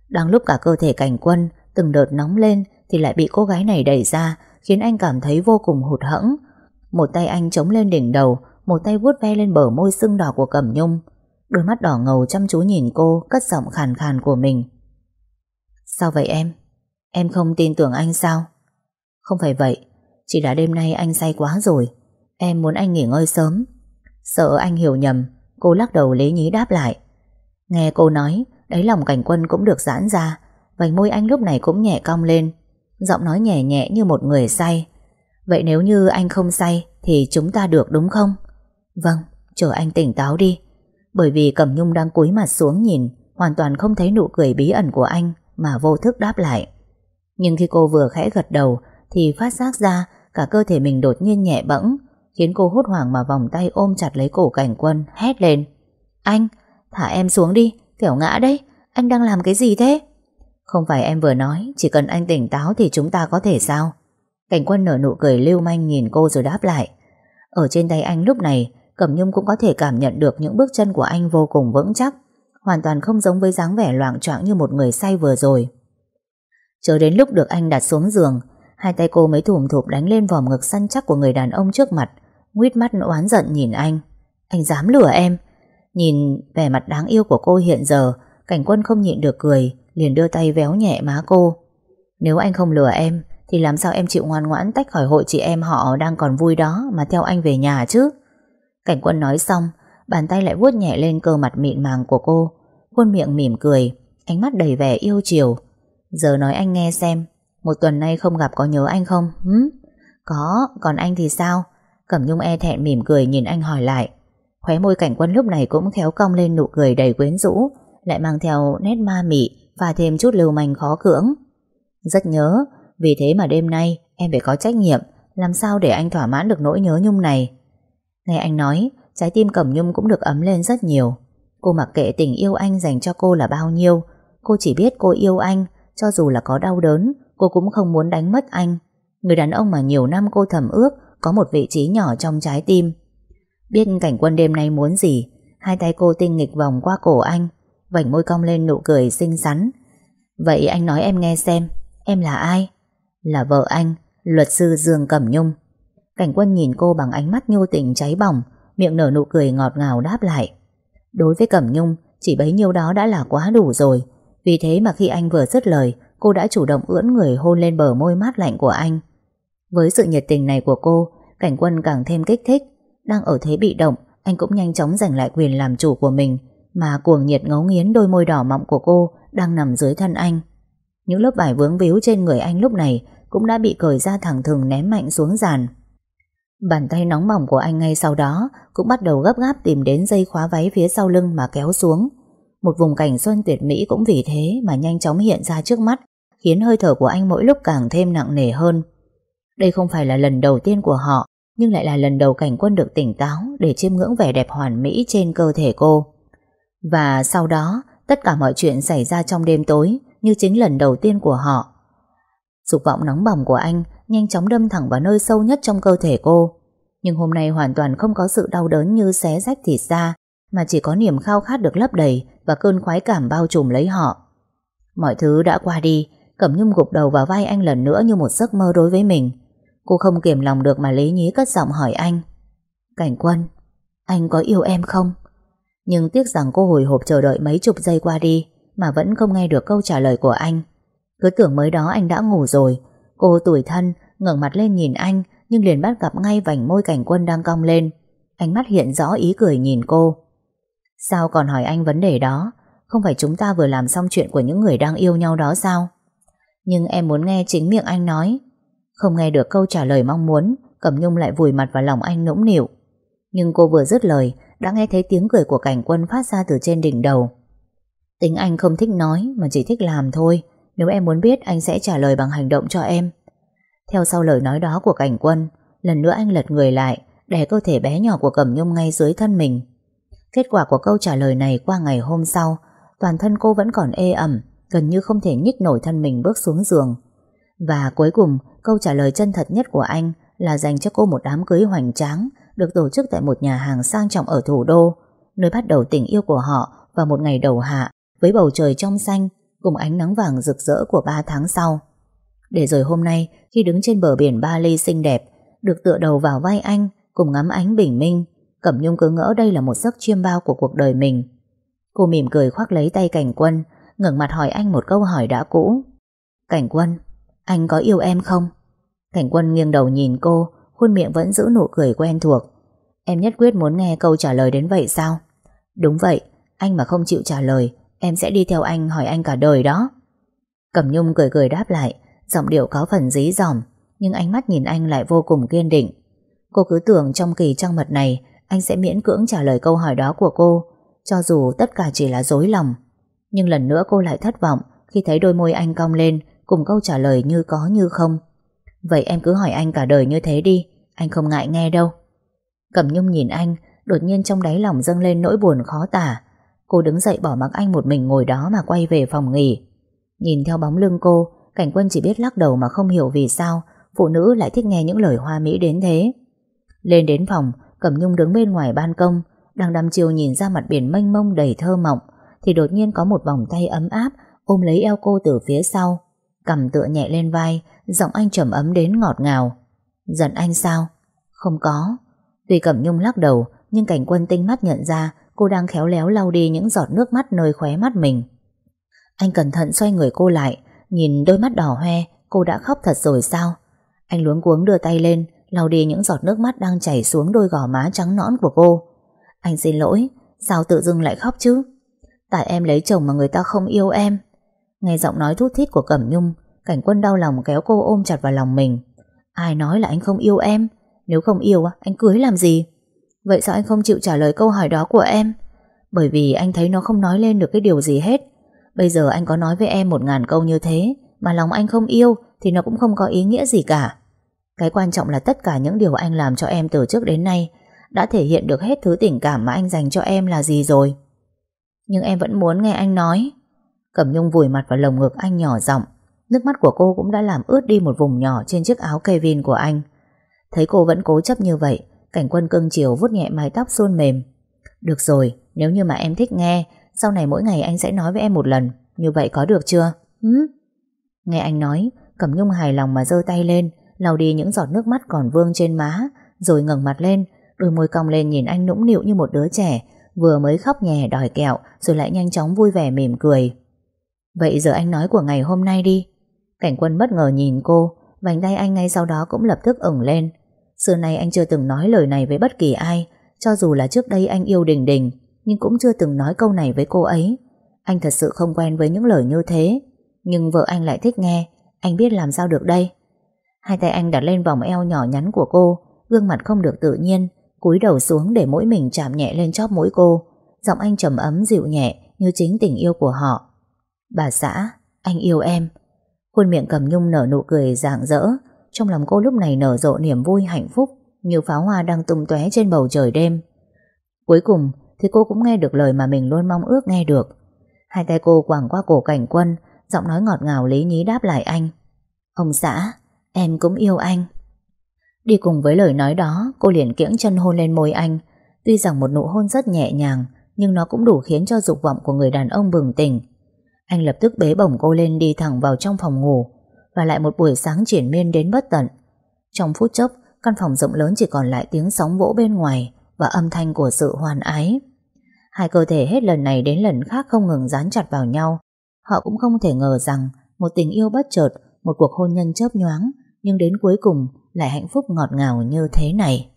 Đang lúc cả cơ thể cảnh quân Từng đợt nóng lên Thì lại bị cô gái này đẩy ra khiến anh cảm thấy vô cùng hụt hẫng. Một tay anh chống lên đỉnh đầu, một tay vuốt ve lên bờ môi sưng đỏ của Cẩm Nhung. Đôi mắt đỏ ngầu chăm chú nhìn cô, cất giọng khàn khàn của mình. Sao vậy em? Em không tin tưởng anh sao? Không phải vậy, chỉ là đêm nay anh say quá rồi. Em muốn anh nghỉ ngơi sớm. Sợ anh hiểu nhầm, cô lắc đầu lấy nhí đáp lại. Nghe cô nói, đáy lòng cảnh quân cũng được giãn ra, vành môi anh lúc này cũng nhẹ cong lên. Giọng nói nhẹ nhẹ như một người say Vậy nếu như anh không say Thì chúng ta được đúng không Vâng, chờ anh tỉnh táo đi Bởi vì Cẩm Nhung đang cúi mặt xuống nhìn hoàn toàn không thấy nụ cười bí ẩn của anh mà vô thức đáp lại. Nhưng khi cô vừa khẽ gật đầu thì phát giác ra cả cơ thể mình đột nhiên nhẹ bẫng khiến cô hốt hoảng mà vòng tay ôm chặt lấy cổ cảnh quân hét lên. Anh, thả em xuống đi, kẻo ngã đấy, anh đang làm cái gì thế? Không phải em vừa nói, Chỉ cần anh tỉnh táo thì chúng ta có thể sao? Cảnh quân nở nụ cười lưu manh nhìn cô rồi đáp lại. Ở trên tay anh lúc này, Cẩm Nhung cũng có thể cảm nhận được Những bước chân của anh vô cùng vững chắc, Hoàn toàn không giống với dáng vẻ loạn choạng Như một người say vừa rồi. Chờ đến lúc được anh đặt xuống giường, Hai tay cô mới thùm thụp đánh lên vòm ngực săn chắc Của người đàn ông trước mặt, Nguyết mắt oán giận nhìn anh. Anh dám lừa em? Nhìn vẻ mặt đáng yêu của cô hiện giờ, Cảnh quân không nhịn được cười liền đưa tay véo nhẹ má cô. Nếu anh không lừa em, thì làm sao em chịu ngoan ngoãn tách khỏi hội chị em họ đang còn vui đó mà theo anh về nhà chứ? Cảnh quân nói xong, bàn tay lại vuốt nhẹ lên cơ mặt mịn màng của cô, khuôn miệng mỉm cười, ánh mắt đầy vẻ yêu chiều. Giờ nói anh nghe xem, một tuần nay không gặp có nhớ anh không? Hứ? Có, còn anh thì sao? Cẩm Nhung e thẹn mỉm cười nhìn anh hỏi lại. Khóe môi cảnh quân lúc này cũng khéo cong lên nụ cười đầy quyến rũ, lại mang theo nét ma mị và thêm chút lưu manh khó cưỡng. Rất nhớ, vì thế mà đêm nay em phải có trách nhiệm làm sao để anh thỏa mãn được nỗi nhớ Nhung này. Nghe anh nói, trái tim Cẩm Nhung cũng được ấm lên rất nhiều. Cô mặc kệ tình yêu anh dành cho cô là bao nhiêu, cô chỉ biết cô yêu anh, cho dù là có đau đớn, cô cũng không muốn đánh mất anh. Người đàn ông mà nhiều năm cô thầm ước có một vị trí nhỏ trong trái tim. Biết cảnh quân đêm nay muốn gì, hai tay cô tinh nghịch vòng qua cổ anh, vảnh môi cong lên nụ cười xinh xắn. Vậy anh nói em nghe xem, em là ai? Là vợ anh, luật sư Dương Cẩm Nhung. Cảnh quân nhìn cô bằng ánh mắt nhô tình cháy bỏng, miệng nở nụ cười ngọt ngào đáp lại. Đối với Cẩm Nhung, chỉ bấy nhiêu đó đã là quá đủ rồi. Vì thế mà khi anh vừa dứt lời, cô đã chủ động ưỡn người hôn lên bờ môi mát lạnh của anh. Với sự nhiệt tình này của cô, cảnh quân càng thêm kích thích. Đang ở thế bị động, anh cũng nhanh chóng giành lại quyền làm chủ của mình, mà cuồng nhiệt ngấu nghiến đôi môi đỏ mọng của cô đang nằm dưới thân anh. Những lớp vải vướng víu trên người anh lúc này cũng đã bị cởi ra thẳng thừng ném mạnh xuống giàn. Bàn tay nóng bỏng của anh ngay sau đó cũng bắt đầu gấp gáp tìm đến dây khóa váy phía sau lưng mà kéo xuống. Một vùng cảnh xuân tuyệt mỹ cũng vì thế mà nhanh chóng hiện ra trước mắt, khiến hơi thở của anh mỗi lúc càng thêm nặng nề hơn. Đây không phải là lần đầu tiên của họ, nhưng lại là lần đầu cảnh quân được tỉnh táo để chiêm ngưỡng vẻ đẹp hoàn mỹ trên cơ thể cô. Và sau đó, tất cả mọi chuyện xảy ra trong đêm tối như chính lần đầu tiên của họ. Dục vọng nóng bỏng của anh nhanh chóng đâm thẳng vào nơi sâu nhất trong cơ thể cô. Nhưng hôm nay hoàn toàn không có sự đau đớn như xé rách thịt ra, mà chỉ có niềm khao khát được lấp đầy và cơn khoái cảm bao trùm lấy họ. Mọi thứ đã qua đi, Cẩm Nhung gục đầu vào vai anh lần nữa như một giấc mơ đối với mình. Cô không kiềm lòng được mà lấy nhí cất giọng hỏi anh. Cảnh quân, anh có yêu em không? Nhưng tiếc rằng cô hồi hộp chờ đợi mấy chục giây qua đi, Mà vẫn không nghe được câu trả lời của anh. Cứ tưởng mới đó anh đã ngủ rồi. Cô tủi thân, ngẩng mặt lên nhìn anh, Nhưng liền bắt gặp ngay vành môi cảnh quân đang cong lên. Ánh mắt hiện rõ ý cười nhìn cô. Sao còn hỏi anh vấn đề đó? Không phải chúng ta vừa làm xong chuyện của những người đang yêu nhau đó sao? Nhưng em muốn nghe chính miệng anh nói. Không nghe được câu trả lời mong muốn, Cẩm Nhung lại vùi mặt vào lòng anh nũng nịu. Nhưng cô vừa dứt lời đã nghe thấy tiếng cười của cảnh quân phát ra từ trên đỉnh đầu. Tính anh không thích nói mà chỉ thích làm thôi. Nếu em muốn biết anh sẽ trả lời bằng hành động cho em. Theo sau lời nói đó của cảnh quân, lần nữa anh lật người lại, đè cơ thể bé nhỏ của Cẩm Nhung ngay dưới thân mình. Kết quả của câu trả lời này qua ngày hôm sau, toàn thân cô vẫn còn ê ẩm, gần như không thể nhích nổi thân mình bước xuống giường. Và cuối cùng, câu trả lời chân thật nhất của anh là dành cho cô một đám cưới hoành tráng được tổ chức tại một nhà hàng sang trọng ở thủ đô, nơi bắt đầu tình yêu của họ vào một ngày đầu hạ với bầu trời trong xanh cùng ánh nắng vàng rực rỡ của ba tháng sau. Để rồi hôm nay, khi đứng trên bờ biển Bali xinh đẹp, được tựa đầu vào vai anh cùng ngắm ánh bình minh, Cẩm Nhung cứ ngỡ đây là một giấc chiêm bao của cuộc đời mình. Cô mỉm cười khoác lấy tay Cảnh Quân, ngẩng mặt hỏi anh một câu hỏi đã cũ. Cảnh Quân, anh có yêu em không? Cảnh Quân nghiêng đầu nhìn cô, khuôn miệng vẫn giữ nụ cười quen thuộc. Em nhất quyết muốn nghe câu trả lời đến vậy sao? Đúng vậy, anh mà không chịu trả lời, em sẽ đi theo anh hỏi anh cả đời đó. Cẩm Nhung cười cười đáp lại, giọng điệu có phần dí dỏm, nhưng ánh mắt nhìn anh lại vô cùng kiên định. Cô cứ tưởng trong kỳ trăng mật này, anh sẽ miễn cưỡng trả lời câu hỏi đó của cô, cho dù tất cả chỉ là dối lòng. Nhưng lần nữa cô lại thất vọng khi thấy đôi môi anh cong lên cùng câu trả lời như có như không. Vậy em cứ hỏi anh cả đời như thế đi, anh không ngại nghe đâu. Cẩm Nhung nhìn anh, đột nhiên trong đáy lòng dâng lên nỗi buồn khó tả. Cô đứng dậy bỏ mặc anh một mình ngồi đó mà quay về phòng nghỉ. Nhìn theo bóng lưng cô, Cảnh Quân chỉ biết lắc đầu mà không hiểu vì sao phụ nữ lại thích nghe những lời hoa mỹ đến thế. Lên đến phòng, Cẩm Nhung đứng bên ngoài ban công, đang đăm chiều nhìn ra mặt biển mênh mông đầy thơ mộng, thì đột nhiên có một vòng tay ấm áp ôm lấy eo cô từ phía sau, cầm tựa nhẹ lên vai, giọng anh trầm ấm đến ngọt ngào. Giận anh sao? Không có. Tuy Cẩm Nhung lắc đầu, nhưng cảnh quân tinh mắt nhận ra cô đang khéo léo lau đi những giọt nước mắt nơi khóe mắt mình. Anh cẩn thận xoay người cô lại, nhìn đôi mắt đỏ hoe, cô đã khóc thật rồi sao? Anh luống cuống đưa tay lên, lau đi những giọt nước mắt đang chảy xuống đôi gò má trắng nõn của cô. Anh xin lỗi, sao tự dưng lại khóc chứ? Tại em lấy chồng mà người ta không yêu em. Nghe giọng nói thút thít của Cẩm Nhung, cảnh quân đau lòng kéo cô ôm chặt vào lòng mình. Ai nói là anh không yêu em? Nếu không yêu, anh cưới làm gì? Vậy sao anh không chịu trả lời câu hỏi đó của em? Bởi vì anh thấy nó không nói lên được cái điều gì hết. Bây giờ anh có nói với em một ngàn câu như thế, mà lòng anh không yêu thì nó cũng không có ý nghĩa gì cả. Cái quan trọng là tất cả những điều anh làm cho em từ trước đến nay đã thể hiện được hết thứ tình cảm mà anh dành cho em là gì rồi. Nhưng em vẫn muốn nghe anh nói. Cẩm Nhung vùi mặt vào lồng ngực anh nhỏ giọng Nước mắt của cô cũng đã làm ướt đi một vùng nhỏ trên chiếc áo Kevin của anh. Thấy cô vẫn cố chấp như vậy, cảnh quân cưng chiều vuốt nhẹ mái tóc xôn mềm. Được rồi, nếu như mà em thích nghe, sau này mỗi ngày anh sẽ nói với em một lần. Như vậy có được chưa? Hứ? Nghe anh nói, Cẩm Nhung hài lòng mà giơ tay lên, lau đi những giọt nước mắt còn vương trên má, rồi ngẩng mặt lên, đôi môi cong lên nhìn anh nũng nịu như một đứa trẻ, vừa mới khóc nhè đòi kẹo, rồi lại nhanh chóng vui vẻ mỉm cười. Vậy giờ anh nói của ngày hôm nay đi. Cảnh quân bất ngờ nhìn cô, vành tay anh ngay sau đó cũng lập tức ửng lên. Xưa nay anh chưa từng nói lời này với bất kỳ ai, cho dù là trước đây anh yêu Đình Đình, nhưng cũng chưa từng nói câu này với cô ấy. Anh thật sự không quen với những lời như thế, nhưng vợ anh lại thích nghe, anh biết làm sao được đây. Hai tay anh đặt lên vòng eo nhỏ nhắn của cô, gương mặt không được tự nhiên, cúi đầu xuống để mỗi mình chạm nhẹ lên chóp mũi cô. Giọng anh trầm ấm dịu nhẹ như chính tình yêu của họ. Bà xã, anh yêu em. Khuôn miệng cầm nhung nở nụ cười rạng rỡ, trong lòng cô lúc này nở rộ niềm vui hạnh phúc như pháo hoa đang tung tóe trên bầu trời đêm. Cuối cùng thì cô cũng nghe được lời mà mình luôn mong ước nghe được. Hai tay cô quàng qua cổ cảnh quân, giọng nói ngọt ngào lý nhí đáp lại anh. Ông xã, em cũng yêu anh. Đi cùng với lời nói đó, cô liền kiễng chân hôn lên môi anh. Tuy rằng một nụ hôn rất nhẹ nhàng, nhưng nó cũng đủ khiến cho dục vọng của người đàn ông bừng tỉnh. Anh lập tức bế bổng cô lên đi thẳng vào trong phòng ngủ, và lại một buổi sáng triển miên đến bất tận. Trong phút chốc, căn phòng rộng lớn chỉ còn lại tiếng sóng vỗ bên ngoài và âm thanh của sự hoàn ái. Hai cơ thể hết lần này đến lần khác không ngừng dán chặt vào nhau. Họ cũng không thể ngờ rằng một tình yêu bất chợt, một cuộc hôn nhân chớp nhoáng, nhưng đến cuối cùng lại hạnh phúc ngọt ngào như thế này.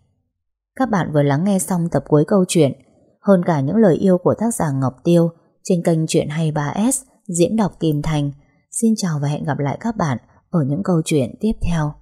Các bạn vừa lắng nghe xong tập cuối câu chuyện Hơn cả những lời yêu của tác giả Ngọc Tiêu trên kênh Chuyện 23S diễn đọc Kim Thành. Xin chào và hẹn gặp lại các bạn ở những câu chuyện tiếp theo.